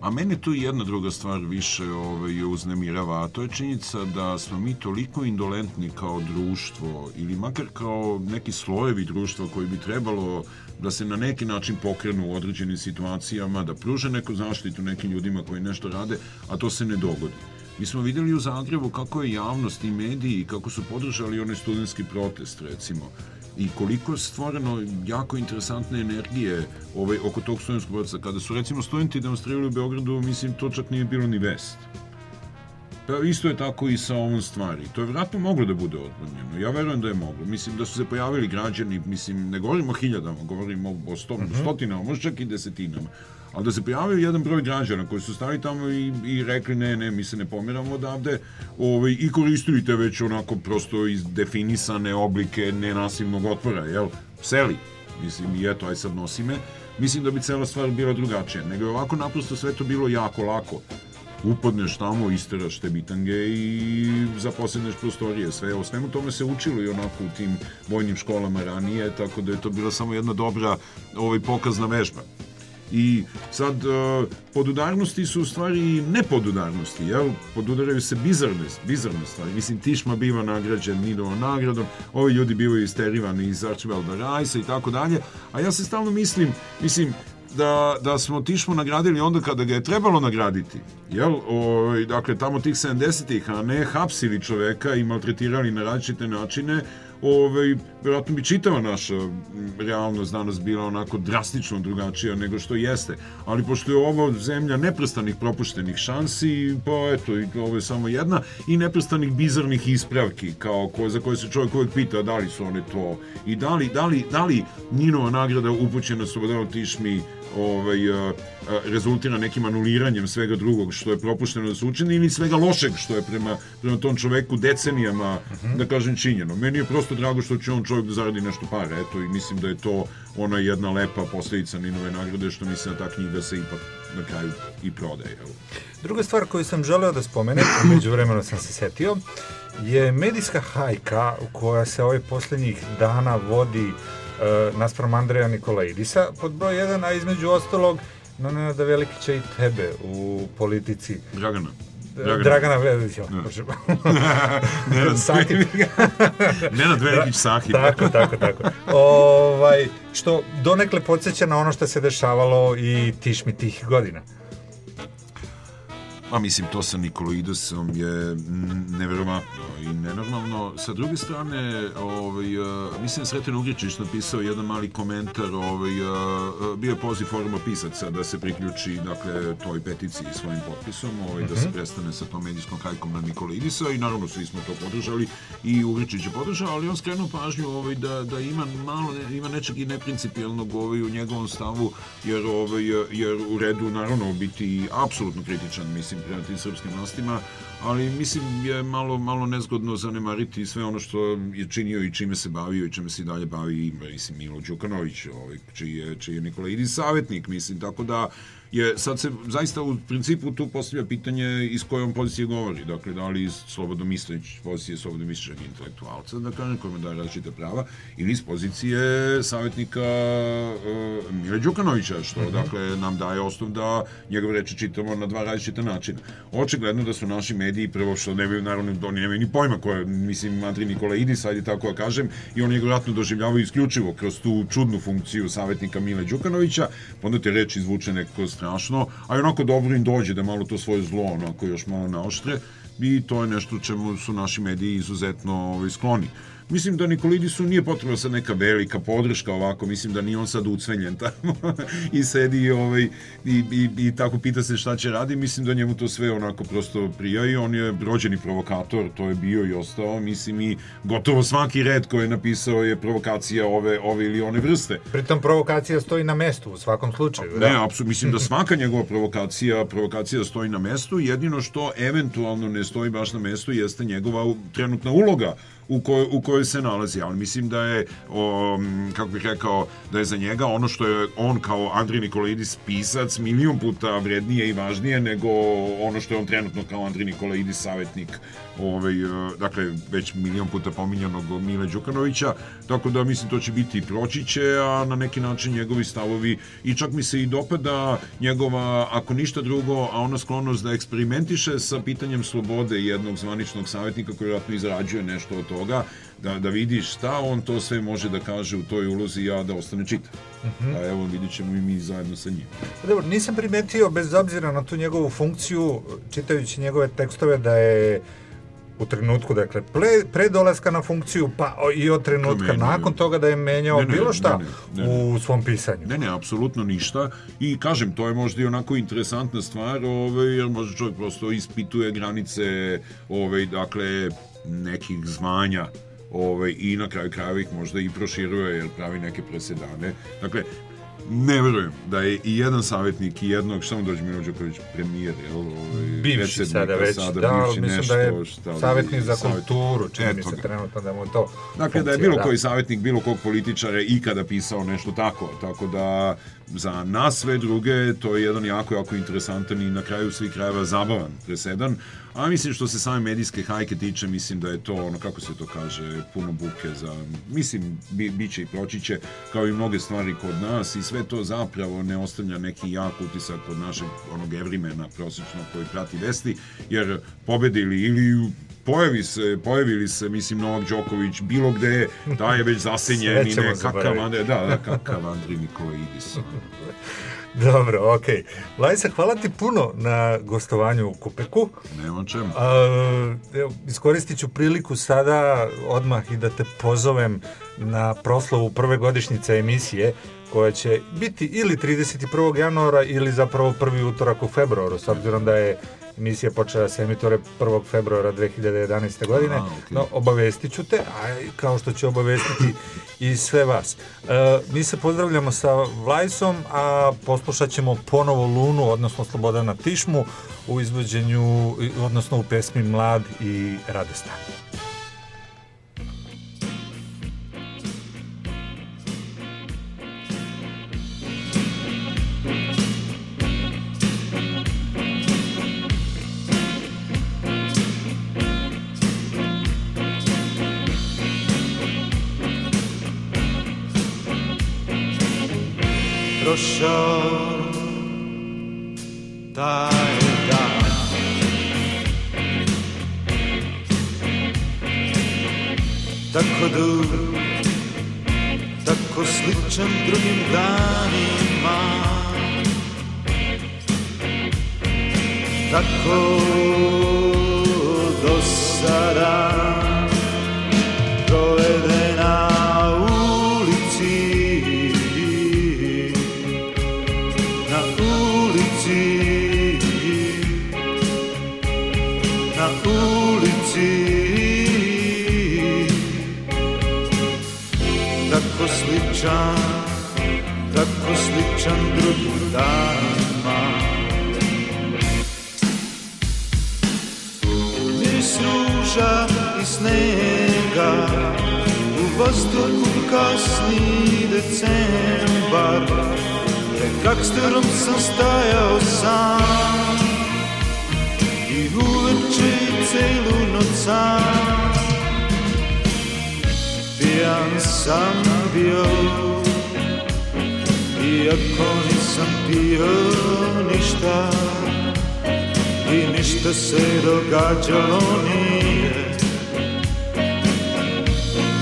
A mene tu jedna druga stvar više ovaj, uznemirava, a to je činjenica da smo mi toliko indolentni kao društvo, ili makar kao neki slojevi društva koji bi trebalo da se na neki način pokrenu u određenim situacijama, da pruže neku zaštitu nekim ljudima koji nešto rade, a to se ne dogodi. Mi smo videli u Zagrebu kako je javnost i mediji, kako su podržali onaj studentski protest, recimo i koliko je stvoreno jako interesantne energije ovaj, oko tog studentskog procesa. Kada su recimo studenti demonstrirali u Beogradu, mislim, to čak nije bilo ni vest. Pa isto je tako i sa ovom stvari. To je vjerojatno moglo da bude odbranjeno. Ja verujem da je moglo. Mislim da su se pojavili građani, mislim, ne govorimo o hiljadama, govorimo o sto, Mhm. stotinama, možda čak i desetinama. Ali da se pojavio jedan broj građana koji su stali tamo i, i rekli ne, ne, mi se ne pomiramo odavde ovaj, i koristili već onako prosto izdefinisane oblike nenasilnog otpora, jel? Seli, mislim, i eto, aj sad nosi me. Mislim da bi cela stvar bila drugačija. Nego je ovako naprosto sve to bilo jako lako upadneš tamo, isteraš te bitange i zaposedneš prostorije. Sve, o svemu tome se učilo i onako u tim vojnim školama ranije, tako da je to bila samo jedna dobra ovaj, pokazna vežba. I sad, uh, podudarnosti su u stvari nepodudarnosti, jel? Podudaraju se bizarne, bizarne stvari. Mislim, Tišma biva nagrađen Nidovom nagradom, ovi ljudi bivaju isterivani iz Archibalda Rajsa i tako dalje, a ja se stalno mislim, mislim, da, da smo Tišmu nagradili onda kada ga je trebalo nagraditi. Jel? O, dakle, tamo tih 70-ih, a ne hapsili čoveka i maltretirali na različite načine, ovaj, vjerojatno bi čitava naša realnost danas bila onako drastično drugačija nego što jeste. Ali pošto je ovo zemlja neprestanih propuštenih šansi, pa eto, i ovo je samo jedna, i neprestanih bizarnih ispravki, kao ko, za koje se čovjek uvijek pita da li su one to, i da li, da li, da li Ninova nagrada upućena Slobodanu Tišmi ovaj, rezultira nekim anuliranjem svega drugog što je propušteno da se učini ili svega lošeg što je prema, prema tom čoveku decenijama, da kažem, činjeno. Meni je prosto drago što će on čovjek da zaradi nešto para, eto, i mislim da je to ona jedna lepa posljedica Ninove nagrade, što mislim da ta knjiga se ipak na kraju i prodaje. Evo. Druga stvar koju sam želeo da spomenem, među vremenu sam se setio, je medijska hajka koja se ovih posljednjih dana vodi uh, naspram Andreja Nikolaidisa pod broj 1, a između ostalog no Nenada Velikića i tebe u politici. Dragana. Dragana, Dragana Velikića. Nenad Sahib. Nenad Velikić Sahib. tako, tako, tako. Ovaj, što donekle podsjeća na ono što se dešavalo i tišmi tih godina. A mislim, to sa Nikoloidosom je neverovatno i nenormalno. Sa druge strane, ovaj, uh, mislim, Sreten Ugričić napisao jedan mali komentar, ovaj, uh, bio je poziv foruma pisaca da se priključi dakle, toj peticiji svojim potpisom, ovaj, da se Mhm. prestane sa tom medijskom hajkom na Nikoloidisa i naravno svi smo to podržali i Ugričić je podržao, ali on skrenuo pažnju ovaj, da, da ima malo, ima nečeg i neprincipijelnog ovaj, u njegovom stavu, jer, ovaj, jer u redu naravno biti apsolutno kritičan, mislim, prema tim srpskim vlastima, ali mislim je malo, malo nezgodno zanemariti sve ono što je činio i čime se bavio i čime se i dalje bavi, mislim, Milo Đukanović, ovaj, čiji je, čiji je Nikola Idis savjetnik, mislim, tako da je, sad se zaista u principu tu postavlja pitanje iz koje on pozicije govori, dakle, da li iz slobodomisleći, pozicije slobodomislećeg intelektualca, da kažem, kojima daje različite prava, ili iz pozicije savjetnika uh, Mile Đukanovića, što, Mhm. dakle, nam daje osnov da njegove reči čitamo na dva različita načina. Očigledno da su naši mediji, prvo što nemaju, naravno, oni nemaju ni pojma koje, mislim, Andri Nikolaidis, ajde tako da kažem, i oni vjerojatno doživljavaju isključivo kroz tu čudnu funkciju savjetnika Mile Đukanovića, pa onda te reči izvuče nekako strašno, a i onako dobro im dođe da malo to svoje zlo onako još malo naoštre i to je nešto čemu su naši mediji izuzetno ovaj, skloni. Mislim da Nikolidisu nije potrebna sad neka velika podrška ovako, mislim da nije on sad ucvenjen tamo i sedi ovaj, i, i, i tako pita se šta će radi, mislim da njemu to sve onako prosto prija i on je rođeni provokator, to je bio i ostao, mislim i gotovo svaki red koji je napisao je provokacija ove, ove ili one vrste. Pritom provokacija stoji na mestu u svakom slučaju. Ne, apsolutno, mislim da svaka njegova provokacija, provokacija stoji na mestu, jedino što eventualno ne stoji baš na mestu jeste njegova trenutna uloga u kojoj, u kojoj se nalazi. Ali mislim da je, o, kako bih rekao, da je za njega ono što je on kao Andrij Nikolaidis pisac milion puta vrednije i važnije nego ono što je on trenutno kao Andrij Nikolaidis savjetnik ovaj, e, dakle, već milion puta pominjanog Mile Đukanovića, tako da mislim to će biti i proći će, a na neki način njegovi stavovi i čak mi se i dopada njegova, ako ništa drugo, a ona sklonost da eksperimentiše sa pitanjem slobode jednog zvaničnog savjetnika koji vjerojatno izrađuje nešto od toga, da, da vidi šta on to sve može da kaže u toj ulozi, ja da ostane čita. Mhm. A evo vidit ćemo i mi zajedno sa njim. Dobro, nisam primetio, bez obzira na tu njegovu funkciju, čitajući njegove tekstove, da je u trenutku, dakle, pre, pre dolaska na funkciju, pa i od trenutka Promenio. nakon toga da je menjao Ne, ne, bilo šta ne, ne, ne, u svom pisanju. Ne, ne, apsolutno ništa. I kažem, to je možda i onako interesantna stvar, ovaj, jer možda čovjek prosto ispituje granice, ovaj, dakle, nekih zvanja ovaj, i na kraju krajeva ih možda i proširuje jer pravi neke presedane. Dakle, ne verujem da je i jedan savjetnik i jednog, mu dođe Milo Đuković, premijer, jel? Ovaj, Bivši sada već, sada da, bivši mislim nešto, da je šta savjetnik za kulturu, čini mi se trenutno da mu to Dakle, da je bilo koji savjetnik, bilo kog političara ikada pisao nešto tako. Tako da, za nas sve druge, to je jedan jako, jako interesantan i na kraju svih krajeva zabavan presedan. A mislim što se same medijske hajke tiče, mislim da je to, ono, kako se to kaže, puno buke za... Mislim, bi, bit će i proći će, kao i mnoge stvari kod nas i sve to zapravo ne ostavlja neki jak utisak kod našeg onog evrimena prosječnog koji prati vesti, jer pobedili ili pojavi se, pojavili se, mislim, Novak Đoković, bilo gde, da je već zasenjen i nekakav, da, da, kakav Andri Nikolaidis. Dobro, okej. Lajsa, hvala ti puno na gostovanju u Kupeku. Nema čemu. A, evo, iskoristit ću priliku sada odmah i da te pozovem na proslavu prve godišnjice emisije koja će biti ili 31. januara ili zapravo prvi utorak u februaru, s obzirom da je emisija počela se emitore 1. februara 2011. godine. A. No, obavestit ću te, a kao što ću obavestiti i sve vas. E, mi se pozdravljamo sa Vlajsom, a poslušat ćemo ponovo Lunu, odnosno Slobodana Tišmu, u izvođenju, odnosno u pesmi Mlad i radostan. Prošao taj dan. Tako dug, tako sličan drugim danima. Tako dosadan provedena tako sličan tako sličan drugim danima miris ruža i snega u vazduhu kasni decembar. Kak strom sam stajao sam I uveče i celu noć sam sam bio. Iako nisam pio ništa I ništa se događalo nije.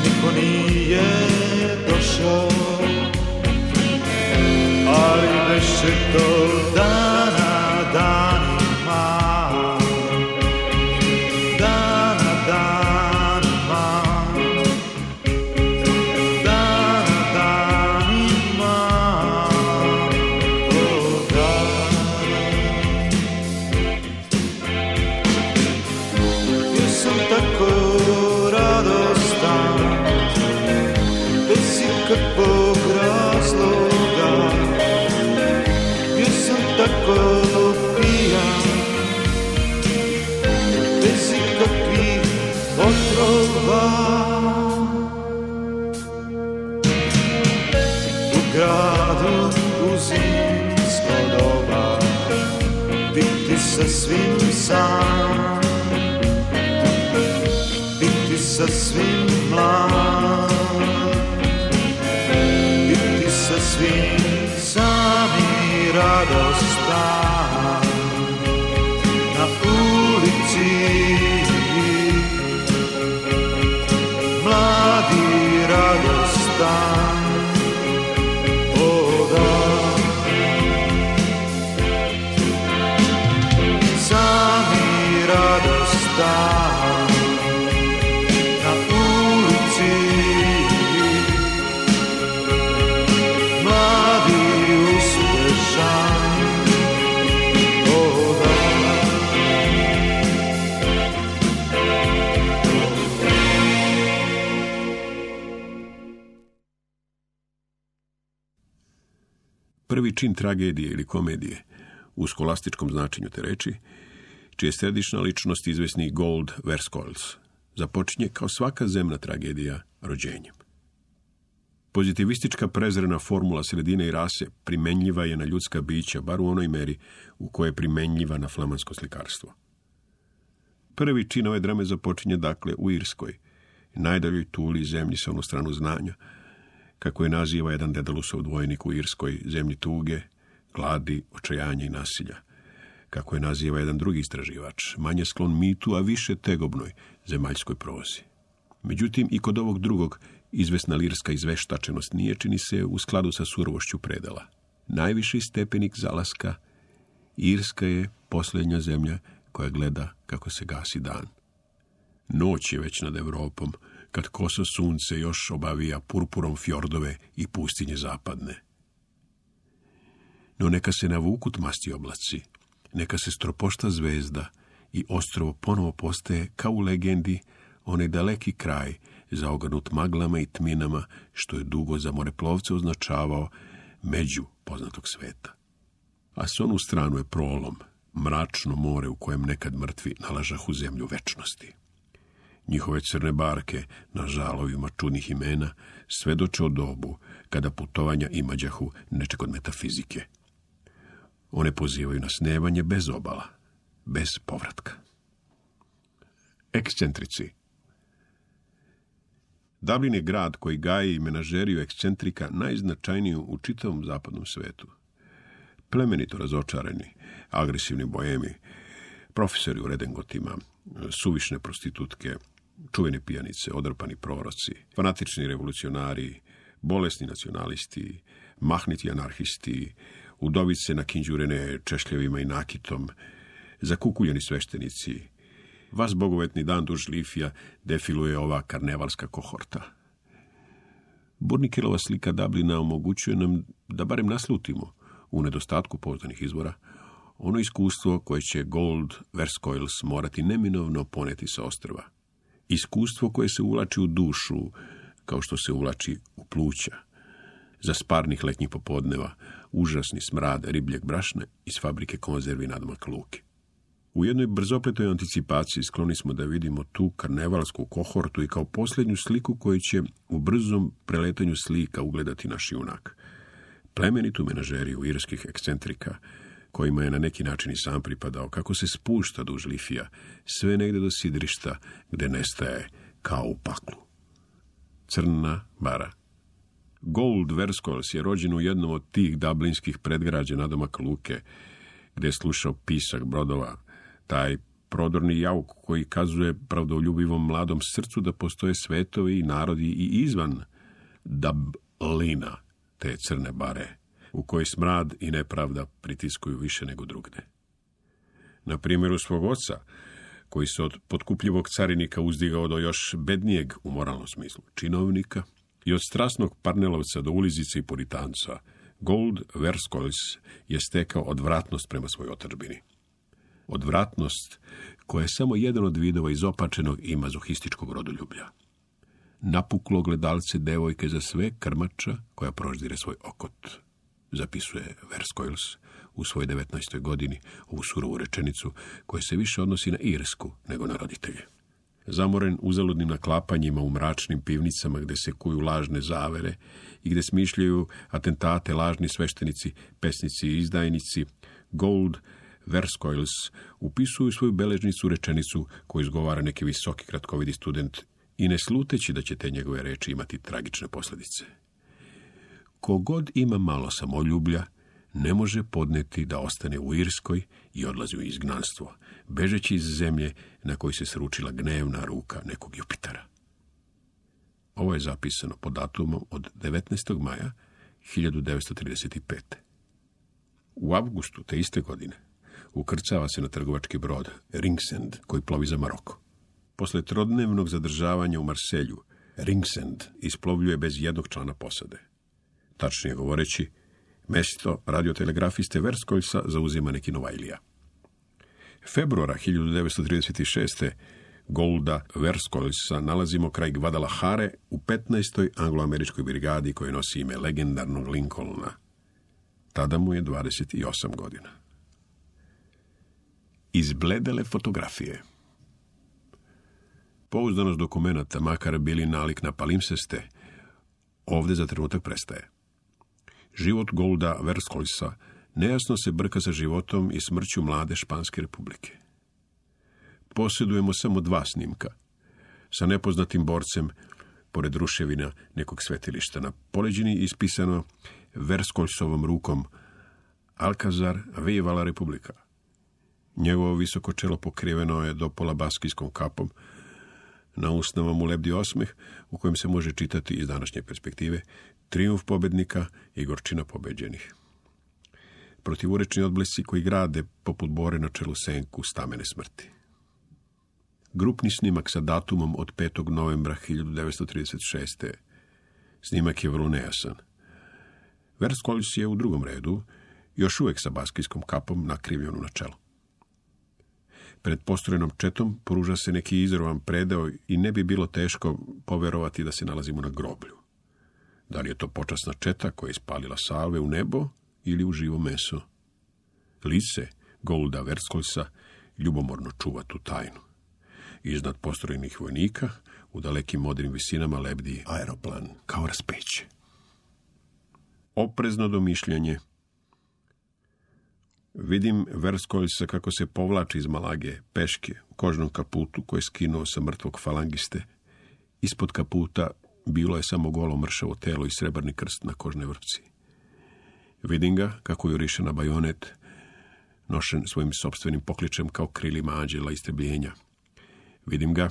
Niko nije došao Ali beše to dana sam. Biti sa svim mlad Biti sa svim sam i radostan čin tragedije ili komedije, u skolastičkom značenju te reči, čija je središnja ličnost izvesni Gold Verskoils, započinje kao svaka zemna tragedija rođenjem. Pozitivistička prezrena formula sredine i rase primenljiva je na ljudska bića, bar u onoj meri u kojoj je primenljiva na flamansko slikarstvo. Prvi čin ove drame započinje dakle u Irskoj, najdaljoj tuli zemlji sa onu stranu znanja, kako je naziva jedan Dedalusov dvojnik u Irskoj, zemlji tuge, gladi, očajanja i nasilja. Kako je naziva jedan drugi istraživač, manje sklon mitu, a više tegobnoj zemaljskoj prozi. Međutim, i kod ovog drugog, izvesna lirska izveštačenost nije, čini se, u skladu sa surovošću predela. Najviši stepenik zalaska, Irska je posljednja zemlja koja gleda kako se gasi dan. Noć je već nad Evropom, kad koso sunce još obavija purpurom fjordove i pustinje zapadne. No neka se navuku tmasti oblaci, neka se stropošta zvezda i ostrovo ponovo postaje, kao u legendi, onaj daleki kraj, zaogrnut maglama i tminama, što je dugo za moreplovce označavao među poznatog sveta. A s onu stranu je prolom, mračno more u kojem nekad mrtvi nalažahu zemlju večnosti. Njihove crne barke na žalovima čudnih imena svedoče o dobu kada putovanja imađahu nečeg od metafizike. One pozivaju na snevanje bez obala, bez povratka. Ekscentrici Dublin je grad koji gaji i menažeriju ekscentrika najznačajniju u čitavom zapadnom svetu. Plemenito razočarani, agresivni bojemi, profesori u redengotima, suvišne prostitutke, čuvene pijanice, odrpani proroci, fanatični revolucionari, bolesni nacionalisti, mahniti anarhisti, udovice nakinđurene češljevima i nakitom, zakukuljeni sveštenici, vas bogovetni dan duž Lifija defiluje ova karnevalska kohorta. Burnikelova slika Dublina omogućuje nam da barem naslutimo, u nedostatku pouzdanih izvora, ono iskustvo koje će Gold Verskoils morati neminovno poneti sa ostrva. Iskustvo koje se uvlači u dušu, kao što se uvlači u pluća. Za sparnih letnjih popodneva, užasni smrad ribljeg brašna iz fabrike konzervi nadmak luke. U jednoj brzopletoj anticipaciji skloni smo da vidimo tu karnevalsku kohortu i kao posljednju sliku koju će u brzom preletanju slika ugledati naš junak. Plemenitu menažeriju irskih ekscentrika, kojima je na neki način i sam pripadao, kako se spušta duž Lifija, sve negde do sidrišta, gde nestaje kao u paklu. Crna bara. Gold Verskols je rođen u jednom od tih dublinskih predgrađa nadomak Luke, gde je slušao pisak brodova, taj prodorni jauk koji kazuje pravdoljubivom mladom srcu da postoje svetovi i narodi i izvan Dublina, te crne bare, u kojoj smrad i nepravda pritiskuju više nego drugde. Na primjeru svog oca, koji se od potkupljivog carinika uzdigao do još bednijeg u moralnom smislu, činovnika, i od strasnog parnelovca do ulizice i puritanca, Gold Verskols je stekao odvratnost prema svojoj otržbini. Odvratnost koja je samo jedan od vidova izopačenog i mazohističkog rodoljublja. Napuklo gledalce devojke za sve krmača koja proždire svoj okot, zapisuje Verskoils u svojoj 19. godini ovu surovu rečenicu koja se više odnosi na Irsku nego na roditelje. Zamoren uzaludnim naklapanjima u mračnim pivnicama gde se kuju lažne zavere i gde smišljaju atentate lažni sveštenici, pesnici i izdajnici, Gold Verskoils upisuju svoju beležnicu rečenicu koju izgovara neki visoki kratkovidi student i ne sluteći da će te njegove reči imati tragične posljedice. Kogod ima malo samoljublja, ne može podneti da ostane u Irskoj i odlazi u izgnanstvo, bežeći iz zemlje na kojoj se sručila gnevna ruka nekog Jupitera. Ovo je zapisano pod datumom od 19. maja 1935. U avgustu te iste godine ukrcava se na trgovački brod Ringsend koji plovi za Maroko. Posle trodnevnog zadržavanja u Marselju, Ringsend isplovljuje bez jednog člana posade. Tačnije govoreći, mesto radiotelegrafiste Verskoljsa zauzima neki Novajlija. Februara 1936. Golda Verskoljsa nalazimo kraj Guadalajare u 15. angloameričkoj brigadi koja nosi ime legendarnog Lincolna. Tada mu je 28 godina. Izbledele fotografije. Pouzdanost dokumenata, makar bili nalik na palimpseste, ovde za trenutak prestaje. Život Golda Verskolsa nejasno se brka sa životom i smrću mlade Španske republike. Posjedujemo samo dva snimka. Sa nepoznatim borcem, pored ruševina nekog svetilišta, na poleđini ispisano Verskolsovom rukom Alcazar Vivala Republika. Njegovo visoko čelo pokriveno je do pola baskijskom kapom, na usnama mu lebdi osmeh, u kojem se može čitati iz današnje perspektive triumf pobednika i gorčina pobeđenih. Protivurečni odblesi koji grade poput bore na čelu senku stamene smrti. Grupni snimak sa datumom od 5. novembra 1936. Snimak je vrlo nejasan. Verskolis je u drugom redu, još uvek sa baskijskom kapom nakrivljenu na čelo. Pred postrojenom četom pruža se neki izrovan predeo i ne bi bilo teško poverovati da se nalazimo na groblju. Da li je to počasna četa koja je ispalila salve u nebo ili u živo meso? Lice Golda Verskolsa ljubomorno čuva tu tajnu. Iznad postrojenih vojnika, u dalekim modrim visinama lebdi aeroplan kao raspeće. Oprezno domišljanje Vidim Verskoljsa kako se povlači iz malage, peške, u kožnom kaputu koje je skinuo sa mrtvog falangiste. Ispod kaputa bilo je samo golo mršavo telo i srebrni krst na kožnoj vrpci. Vidim ga kako juriše na bajonet, nošen svojim sobstvenim pokličem kao krilima anđela istrebljenja. Vidim ga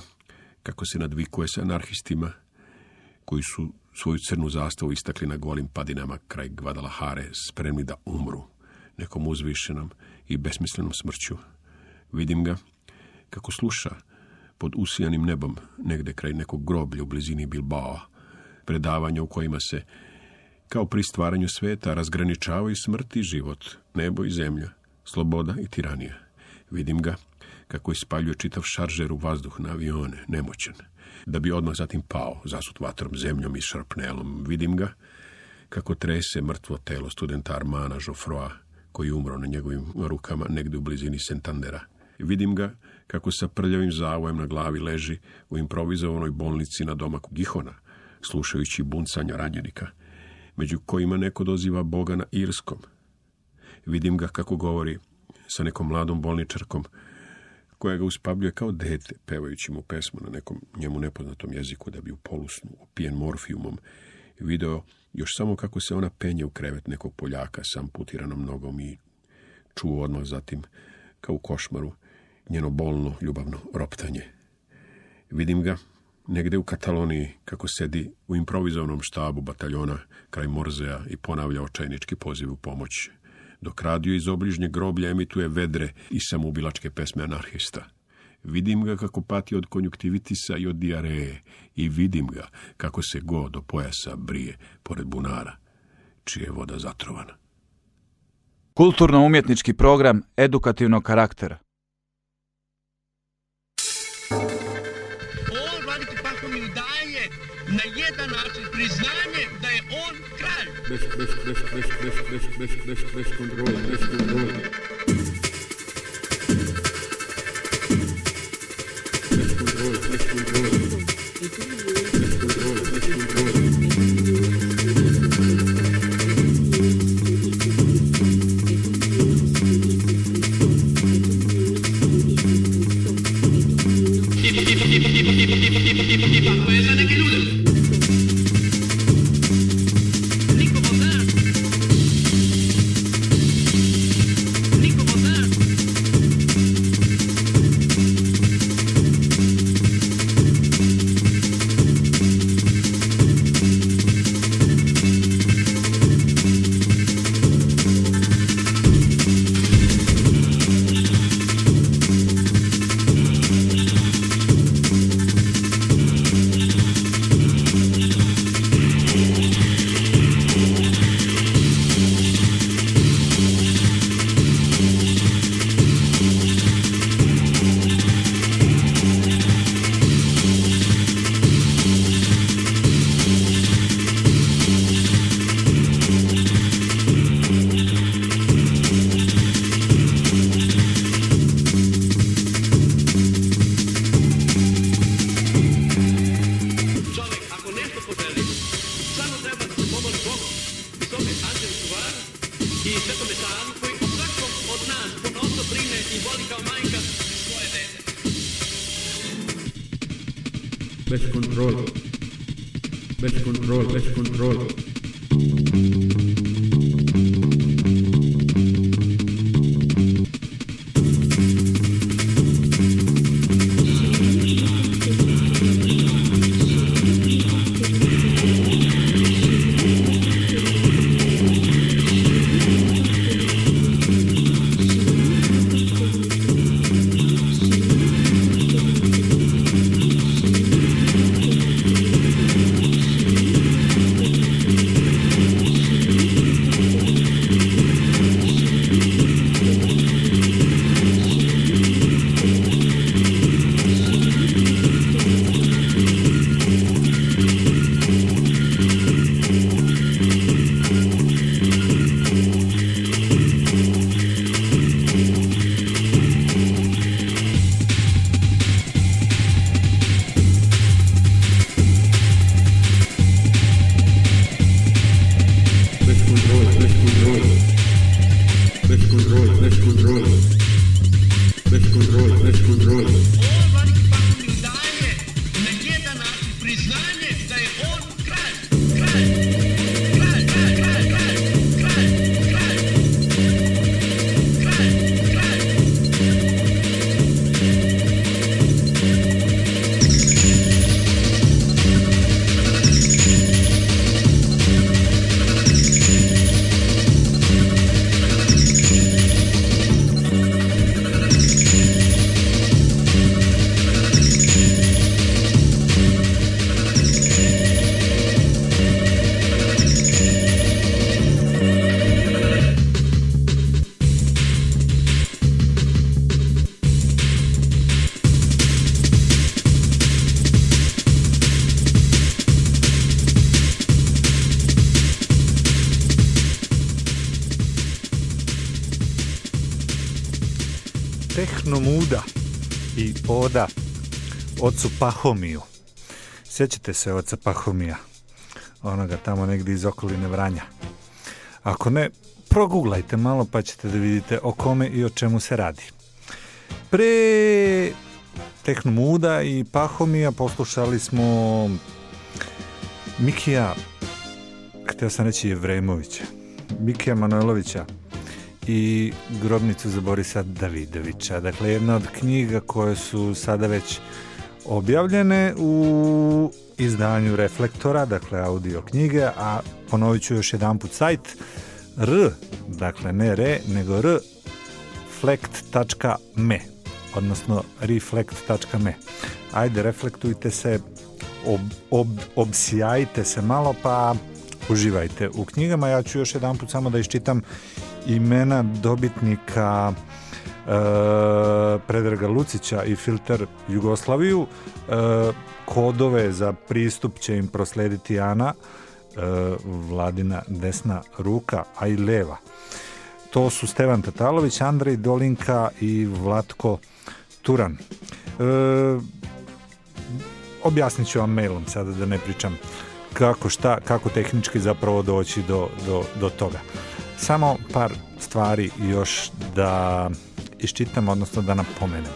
kako se nadvikuje sa anarhistima, koji su svoju crnu zastavu istakli na golim padinama kraj Guadalajare, spremni da umru nekom uzvišenom i besmislenom smrću. Vidim ga kako sluša pod usijanim nebom negde kraj nekog groblja u blizini Bilbao, predavanja u kojima se kao pri stvaranju sveta razgraničavaju smrt i život, nebo i zemlja, sloboda i tiranija. Vidim ga kako ispaljuje čitav šaržer u vazduh na avione, nemoćan, da bi odmah zatim pao, zasut vatrom, zemljom i šarpnelom. Vidim ga kako trese mrtvo telo studenta Armana Joffroa, koji umro na njegovim rukama negde u blizini Sentandera. Vidim ga kako sa prljavim zavojem na glavi leži u improvizovanoj bolnici na domaku Gihona, slušajući buncanja ranjenika. među kojima neko doziva Boga na irskom. Vidim ga kako govori sa nekom mladom bolničarkom, koja ga uspavljuje kao dete, pevajući mu pesmu na nekom njemu nepoznatom jeziku da bi u polusnu, opijen morfijumom, video još samo kako se ona penje u krevet nekog Poljaka sa amputiranom nogom i čuo odmah zatim, kao u košmaru, njeno bolno, ljubavno roptanje. Vidim ga negde u Kataloniji kako sedi u improvizovanom štabu bataljona kraj Morzea i ponavlja očajnički poziv u pomoć, dok radio iz obližnjeg groblja emituje vedre i samoubilačke pesme anarhista. Vidim ga kako pati od konjuktivitisa i od diareje i vidim ga kako se go do pojasa brije pored bunara, čija je voda zatrovana. Kulturno-umjetnički program edukativnog karaktera. descontrole, descontrole. Tehnomuda i Oda ocu Pahomiju. Sjećate se oca Pahomija? onoga tamo negdje iz okoline Vranja. Ako ne, proguglajte malo pa ćete da vidite o kome i o čemu se radi. Pre Tehnomuda i Pahomija poslušali smo Mikija, htio sam reći Jevremovića, Mikija Manojlovića i Grobnicu za Borisa Davidovića. Dakle, jedna od knjiga koje su sada već objavljene u izdanju Reflektora, dakle audio knjige, a ponovit ću još jedanput sajt r, dakle ne re, nego r reflekt.me odnosno reflekt.me ajde reflektujte se ob, ob, obsijajte se malo pa uživajte u knjigama. Ja ću još jedanput samo da iščitam imena dobitnika e, Predraga Lucića i Filter Jugoslaviju. E, kodove za pristup će im proslediti Ana e, Vladina desna ruka a i leva. To su Stevan Tatalović, Andrej Dolinka i Vlatko Turan. E, objasnit ću vam mailom sada da ne pričam kako šta, kako tehnički zapravo doći do, do, do toga. Samo par stvari još da iščitam, odnosno da napomenem.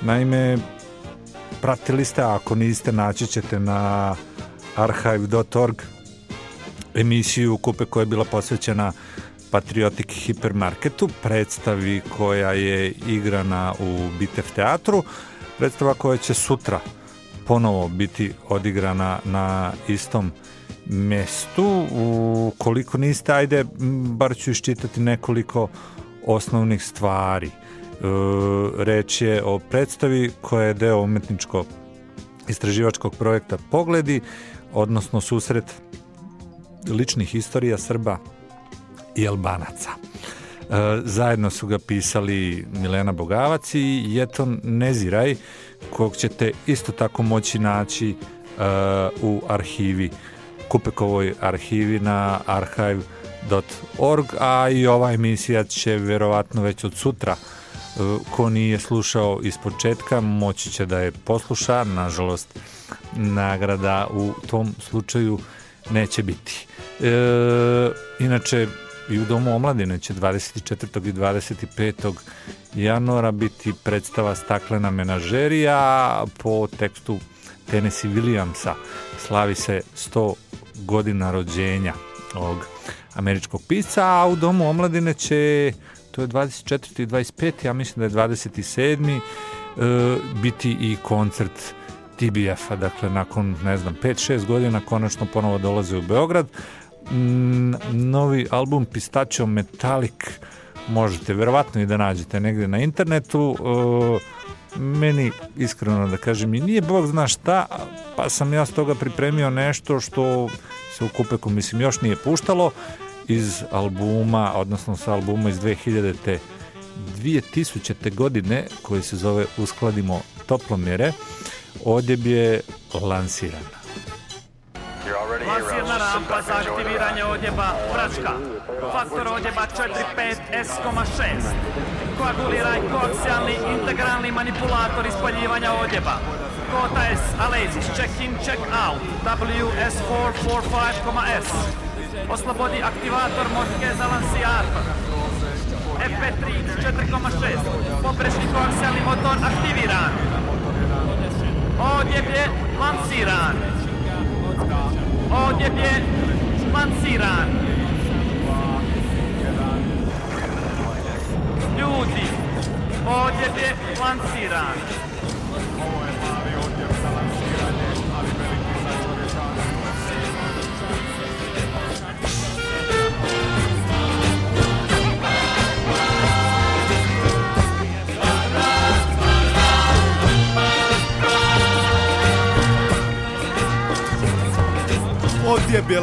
Naime, pratili ste, ako niste, naći ćete na archive.org emisiju Kupe koja je bila posvećena Patriotic Hipermarketu, predstavi koja je igrana u Bitev teatru, predstava koja će sutra ponovo biti odigrana na istom mestu. Ukoliko niste, ajde, bar ću iščitati nekoliko osnovnih stvari. E, reč je o predstavi koja je deo umetničko istraživačkog projekta Pogledi, odnosno susret ličnih istorija Srba i Albanaca. E, zajedno su ga pisali Milena Bogavac i Jeton Neziraj, kog ćete isto tako moći naći e, u arhivi, Kupekovoj arhivi na archive.org, a i ova emisija će verovatno već od sutra. E, ko nije slušao iz početka moći će da je posluša, nažalost nagrada u tom slučaju neće biti. E, inače, i u Domu omladine će 24. i 25. januara biti predstava Staklena menažerija po tekstu Tennessee Williamsa. Slavi se 100 godina rođenja ovog američkog pisca, a u Domu omladine će, to je 24. i 25. ja mislim da je 27. E, biti i koncert TBF-a, dakle nakon, ne znam, 5-6 godina konačno ponovo dolaze u Beograd, novi album Pistachio Metallic možete verovatno i da nađete negde na internetu e, meni iskreno da kažem i nije bog zna šta pa sam ja s toga pripremio nešto što se u Kupeku mislim još nije puštalo iz albuma odnosno sa albuma iz 2000. te 2000. godine koji se zove Uskladimo toplomjere odjeb je lansiran Rampa za aktiviranje odjeba Pračka. Faktor odjeba 45S,6. Koaguliraj koaksijalni integralni manipulator ispaljivanja odjeba. Kota S, Alezis, check in, check out. WS445,S. Oslobodi aktivator moške za lansijator. FP3 4,6. Poprečni koaksijalni motor aktiviran. Odjeb je lansiran. Odjeb je lansiran. Ljudi, odjeb je lansiran. Odjeb je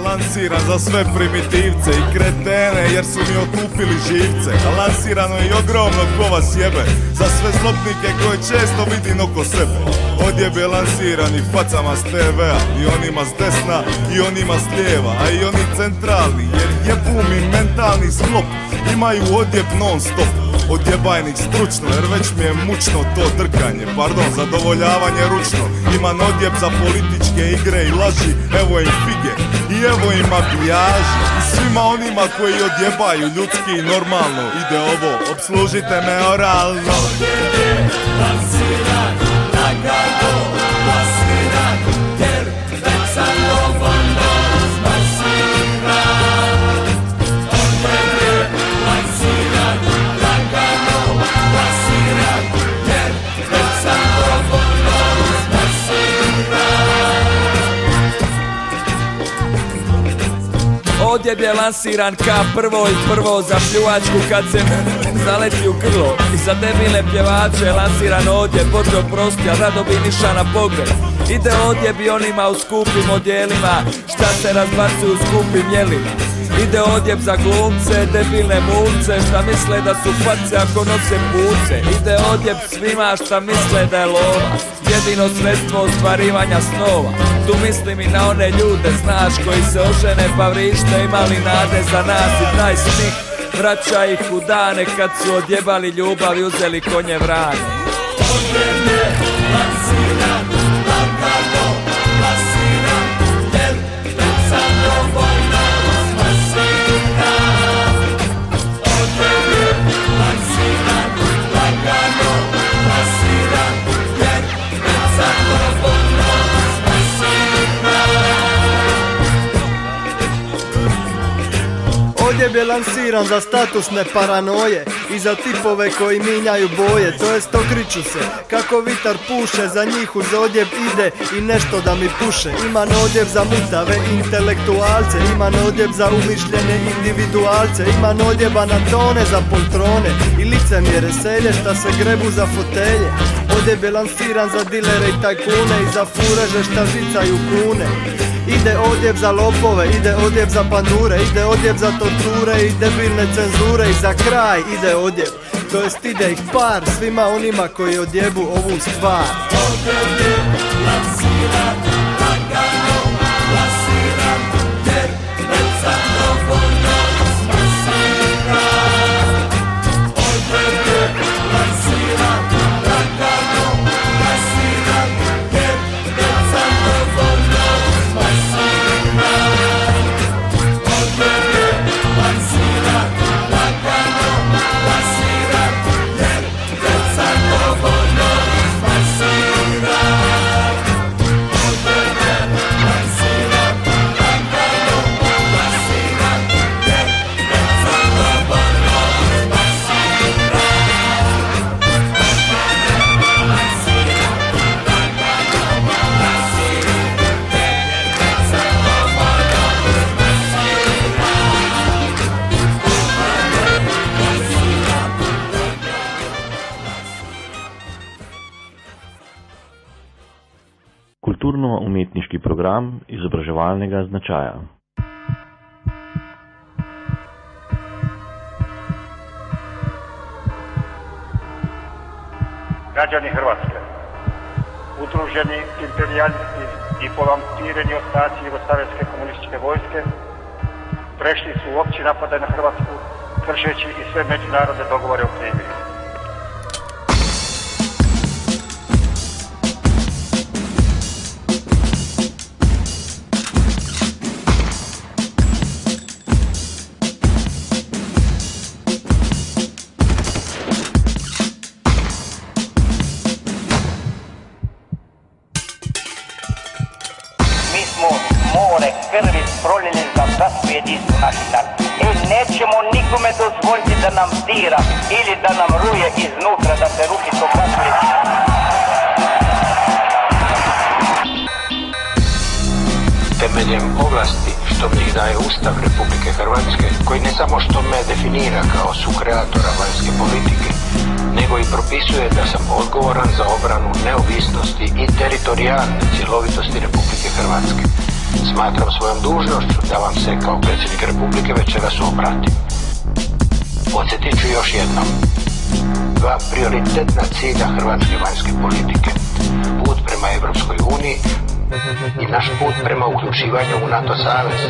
za sve primitivce i kretene jer su mi otupili živce. A lansirano je i ogromno ko vas jebe Za sve zlobnike koje često vidim oko sebe. Odjeb je i facama s TV-a I onima s desna i onima s lijeva A i oni centralni jer jebu mi mentalni sklop. Imaju odjeb non stop odjebajnih stručno Jer već mi je mučno to drkanje. Pardon, zadovoljavanje ručno. Imam odjeb za političke igre i laži. Evo im fige I evo im makijaži. I svima onima koji odjebaju ljudski i normalno. Ide ovo, obslužite me oralno. Odjeb je lansiran ka prvo i prvo za pljuvačku kad se zaleti u grlo I za debilne pjevače je lansiran odjeb Bođo prosti, a rado bi niša na pogled. Ide odjeb i onima u skupim odjelima Šta se razbacuju u skupim jelima Ide odjeb za glumce, debilne mulce Šta misle da su face ako nose puce? Ide odjeb svima šta misle da je lova Jedino sredstvo ostvarivanja snova. Tu mislim i na one ljude, znaš Koji se ožene pa vrište Imali nade za nas i taj smih. Vraća ih u dane kad su odjebali ljubav i uzeli konje vrane je lansiran za statusne paranoje I za tipove koji minjaju boje To jest okriču se kako vitar puše Za njih uz odjeb ide i nešto da mi puše. Ima odjeb za mutave intelektualce Ima odjeb za umišljene individualce Ima odjeba na tone za poltrone I licemjere selje šta se grebu za fotelje. Odjeb je lansiran za dilere i tajkune I za fureže šta žicaju kune Ide odjeb za lopove, ide odjeb za pandure Ide odjeb za torture i debilne cenzure I za kraj ide odjeb To jest ide ih par svima onima koji odjebu ovu stvar Kulturno-umetniški program izobraževalnega značaja. Građani Hrvatske, udruženi imperijalisti i povamtireni ostaci Jugoslavijske komunističke vojske prešli su u opći napadaj na Hrvatsku, kršeći i sve međunarodne dogovore o klimi. Propisuje da sam odgovoran za obranu neovisnosti i teritorijalne cjelovitosti Republike Hrvatske. Smatram svojom dužnošću da vam se kao predsjednik Republike večeras obratim. Podsjetit ću još jednom. Dva prioritetna cilja hrvatske vanjske politike. Put prema Europskoj uniji i naš put prema uključivanju u NATO savez.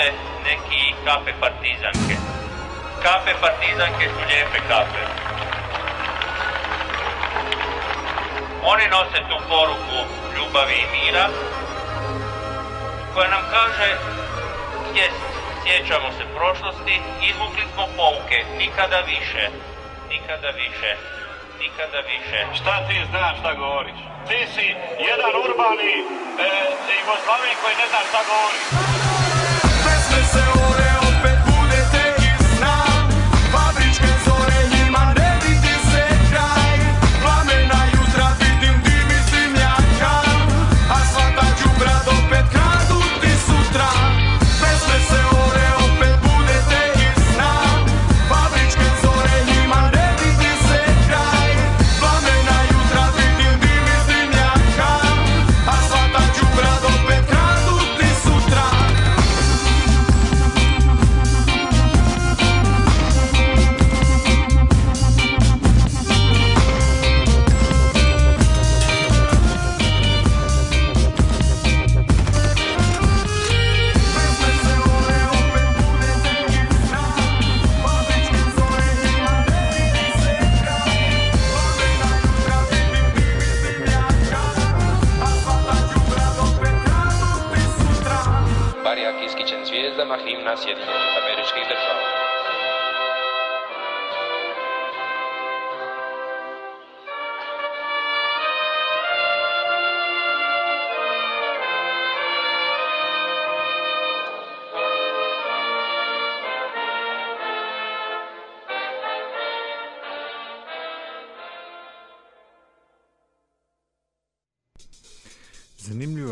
Nose neki kape partizanke. Kape partizanke su lijepe kape. Oni nose tu poruku ljubavi i mira, koja nam kaže, jest, sjećamo se prošlosti, izvukli smo pouke, nikada više, nikada više, nikada više. Šta ti znaš šta govoriš? Ti si jedan urbani e, Jugoslavin koji ne zna šta govori.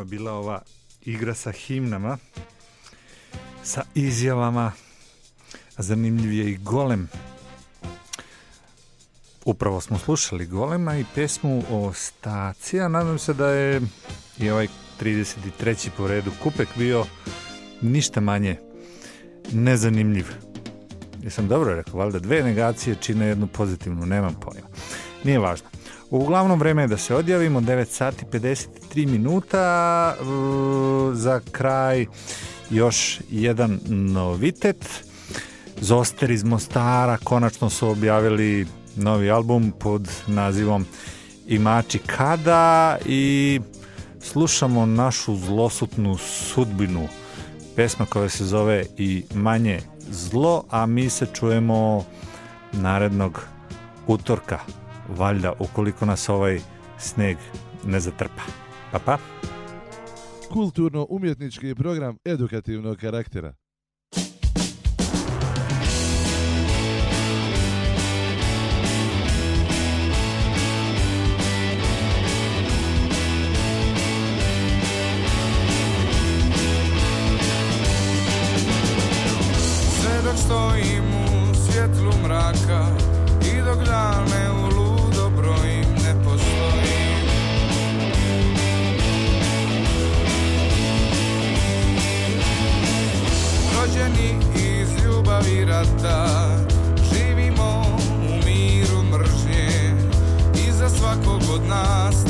Bila ova igra sa himnama, sa izjavama, a zanimljiv je i golem. Upravo smo slušali golema i pesmu o staci, a nadam se da je i ovaj 33. po redu kupek bio ništa manje nezanimljiv. Jesam dobro rekao, valjda dve negacije čine jednu pozitivnu, nemam pojma. Nije važno. Uglavnom vreme je da se odjavimo, 9 sati 53 minuta, za kraj još jedan novitet. Zoster iz Mostara konačno su objavili novi album pod nazivom Imači kada i slušamo našu zlosutnu sudbinu. Pesma koja se zove i manje zlo, a mi se čujemo narednog utorka, valjda, ukoliko nas ovaj sneg ne zatrpa. Pa pa. Kulturno-umjetnički program edukativnog karaktera. Sve dok stojim u svjetlu mraka I dok dane u Rođeni iz ljubavi rata. Živimo u miru mržnje. Iza svakog od nas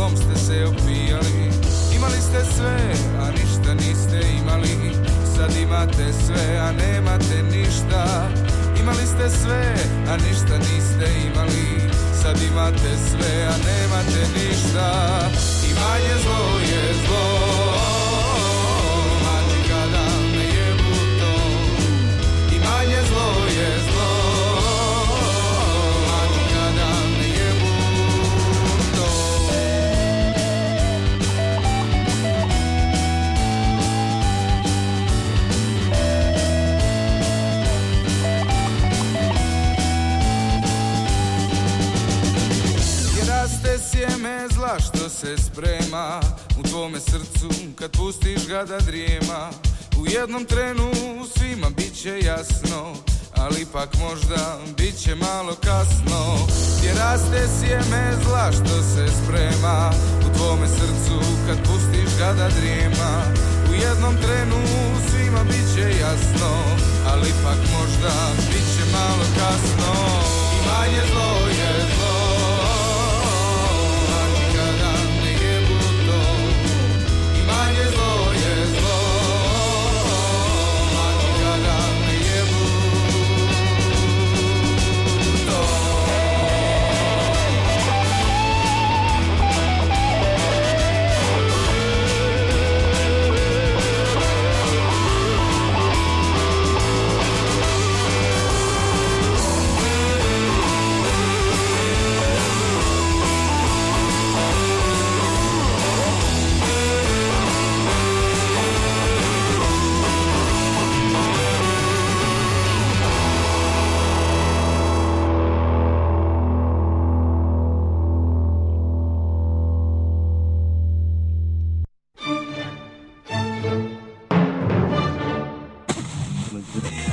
zlom ste se opijali. Imali ste sve, a ništa niste imali. Sad imate sve, a nemate ništa. Imali ste sve, a ništa niste imali. Sad imate sve, a nemate ništa. I manje zlo je zlo se sprema U tvome srcu kad pustiš ga da drijema. U jednom trenu svima bit će jasno ali ipak možda bit će malo kasno. Gdje raste sjeme zla što se sprema U tvome srcu kad pustiš ga da drijema. U jednom trenu svima bit će jasno Ali ipak možda bit će malo kasno. I manje zlo je zlo